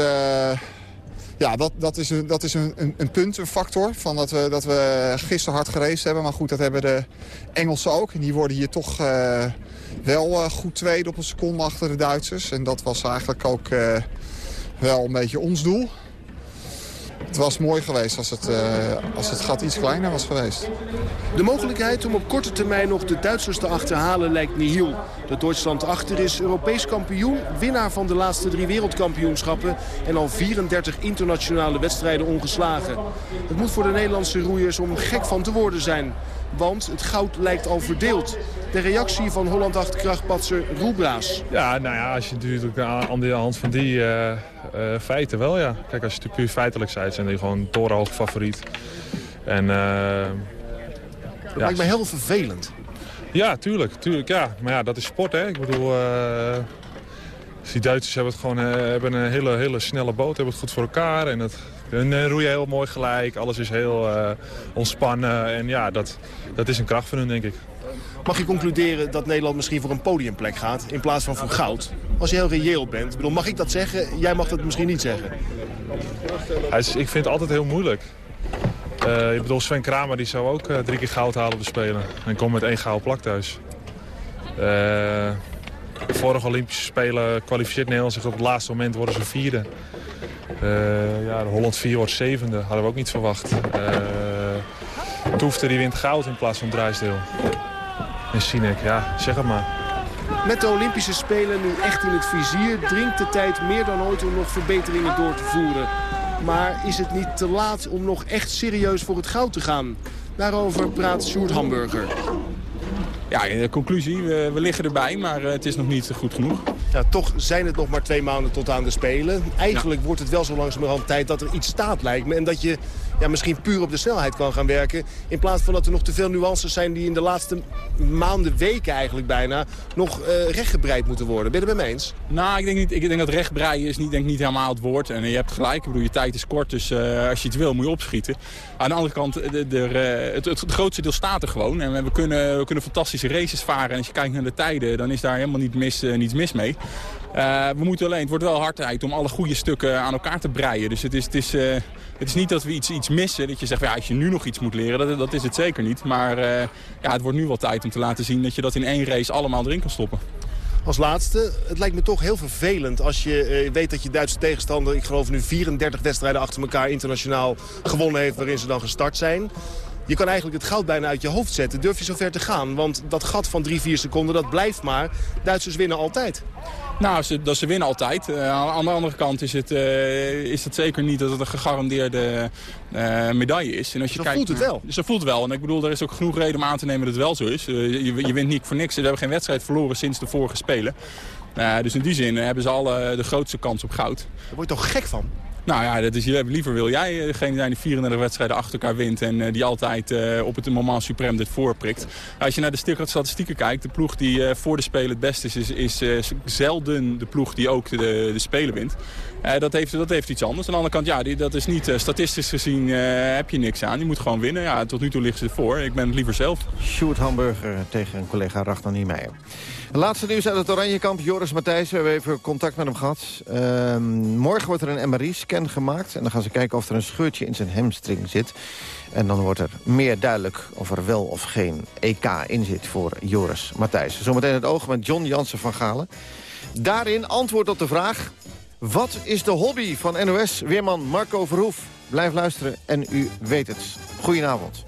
ja, dat, dat is, een, dat is een, een, een, punt, een factor. Van dat, we, dat we gisteren hard gereisd hebben. Maar goed, dat hebben de Engelsen ook. En die worden hier toch uh, wel uh, goed tweede op een seconde achter de Duitsers. En dat was eigenlijk ook uh, wel een beetje ons doel. Het was mooi geweest als het, uh, als het gat iets kleiner was geweest. De mogelijkheid om op korte termijn nog de Duitsers te achterhalen lijkt nihil. Dat Duitsland achter is Europees kampioen, winnaar van de laatste drie wereldkampioenschappen... en al 34 internationale wedstrijden ongeslagen. Het moet voor de Nederlandse roeiers om gek van te worden zijn. Want het goud lijkt al verdeeld. De reactie van Holland 8 krachtpatser Roebraas. Ja, nou ja, als je natuurlijk aan de hand van die uh, uh, feiten wel, ja. Kijk, als je puur feitelijk zijt, zijn die gewoon torenhoog favoriet. En... Uh, dat lijkt me heel vervelend. Ja, tuurlijk, tuurlijk, ja. Maar ja, dat is sport, hè. Ik bedoel, die Duitsers hebben, het gewoon, hebben een hele, hele snelle boot, hebben het goed voor elkaar. En het, hun roeien heel mooi gelijk, alles is heel ontspannen. En ja, dat, dat is een kracht van hun, denk ik. Mag je concluderen dat Nederland misschien voor een podiumplek gaat in plaats van voor goud? Als je heel reëel bent. Ik bedoel, mag ik dat zeggen? Jij mag dat misschien niet zeggen. ik vind het altijd heel moeilijk. Uh, ik bedoel, Sven Kramer die zou ook uh, drie keer goud halen op de Spelen. En komt met één gouden plak thuis. Uh, vorige Olympische Spelen kwalificeert Nederland zich op het laatste moment worden ze vierde. Ja, de Holland 4 wordt zevende. Hadden we ook niet verwacht. Toefte die wint goud in plaats van Draaisdeel. En Sinek, ja, zeg het maar. Met de Olympische Spelen nu echt in het vizier... dringt de tijd meer dan ooit om nog verbeteringen door te voeren. Maar is het niet te laat om nog echt serieus voor het goud te gaan? Daarover praat Sjoerd Hamburger. Ja, in de conclusie, we, we liggen erbij, maar het is nog niet goed genoeg. Ja, toch zijn het nog maar twee maanden tot aan de Spelen. Eigenlijk wordt het wel zo langzamerhand tijd dat er iets staat, lijkt me. En dat je ja, misschien puur op de snelheid kan gaan werken. In plaats van dat er nog te veel nuances zijn die in de laatste maanden, weken eigenlijk bijna... nog uh, rechtgebreid moeten worden. Ben je het me eens? Nou, ik denk, niet, ik denk dat rechtbreien is niet, denk niet helemaal het woord. En je hebt gelijk, ik bedoel, je tijd is kort, dus uh, als je iets wil moet je opschieten. Aan de andere kant, de, de, uh, het, het, grootste deel staat er gewoon. En we kunnen, we kunnen fantastische races varen. En als je kijkt naar de tijden, dan is daar helemaal niet mis, niets mis mee. Uh, we moeten alleen, het wordt wel hard tijd om alle goede stukken aan elkaar te breien. Dus het is, het is, uh, het is niet dat we iets, iets missen. Dat je zegt, ja, als je nu nog iets moet leren, dat, dat is het zeker niet. Maar uh, ja, het wordt nu wel tijd om te laten zien dat je dat in één race allemaal erin kan stoppen. Als laatste, het lijkt me toch heel vervelend als je weet dat je Duitse tegenstander... ik geloof nu 34 wedstrijden achter elkaar internationaal gewonnen heeft... waarin ze dan gestart zijn. Je kan eigenlijk het goud bijna uit je hoofd zetten. Durf je zover te gaan? Want dat gat van 3, 4 seconden, dat blijft maar. Duitsers winnen altijd. Nou, ze, dat ze winnen altijd. Uh, aan de andere kant is het, uh, is het zeker niet dat het een gegarandeerde uh, medaille is. En als je kijkt, voelt het wel. Ze voelt het wel. En ik bedoel, er is ook genoeg reden om aan te nemen dat het wel zo is. Je, je, wint niet voor niks. Ze hebben geen wedstrijd verloren sinds de vorige Spelen. dus in die zin hebben ze alle de grootste kans op goud. Daar word je toch gek van? Nou ja, dat is, liever wil jij degene zijn die 34 wedstrijden achter elkaar wint... en uh, die altijd op het moment suprem dit voorprikt. Als je naar de statistieken kijkt, de ploeg die voor de Spelen het beste is... is, is zelden de ploeg die ook de, de Spelen wint. Dat, heeft, dat heeft iets anders. Aan de andere kant, ja, die, dat is niet statistisch gezien heb je niks aan. Die moet gewoon winnen. Ja, tot nu toe ligt ze voor. Ik ben het liever zelf. Sjoerd Hamburger tegen een collega Ragnar Niemeyer. Laatste nieuws uit het Oranjekamp. Joris Matthijs, we hebben even contact met hem gehad. Uh, morgen wordt er een MRI-scan gemaakt. En dan gaan ze kijken of er een scheurtje in zijn hamstring zit. En dan wordt er meer duidelijk of er wel of geen EK in zit voor Joris Matthijs. Zometeen het oog met John Jansen van Galen. Daarin antwoord op de vraag... Wat is de hobby van NOS-weerman Marco Verhoef? Blijf luisteren en u weet het. Goedenavond.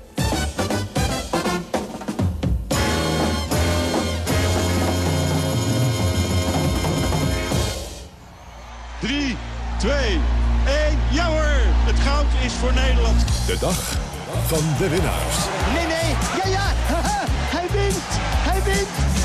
3, 2, 1. Ja hoor, het goud is voor Nederland. De dag van de winnaars. Nee, nee, ja, ja, hij wint, hij wint.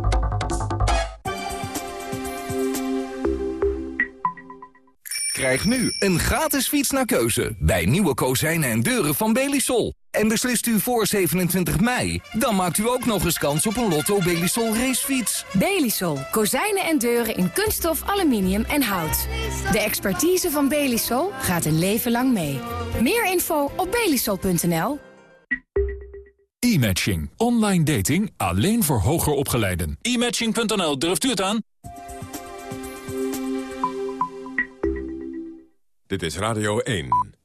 Krijg nu een gratis fiets naar keuze bij nieuwe kozijnen en deuren van Belisol. En beslist u voor 27 mei, dan maakt u ook nog eens kans op een Lotto Belisol racefiets. Belisol. Kozijnen en deuren in kunststof, aluminium en hout. De expertise van Belisol gaat een leven lang mee. Meer info op belisol.nl. E-matching. Online dating alleen voor hoger opgeleiden. E-matching.nl, durft u het aan? Dit is Radio 1.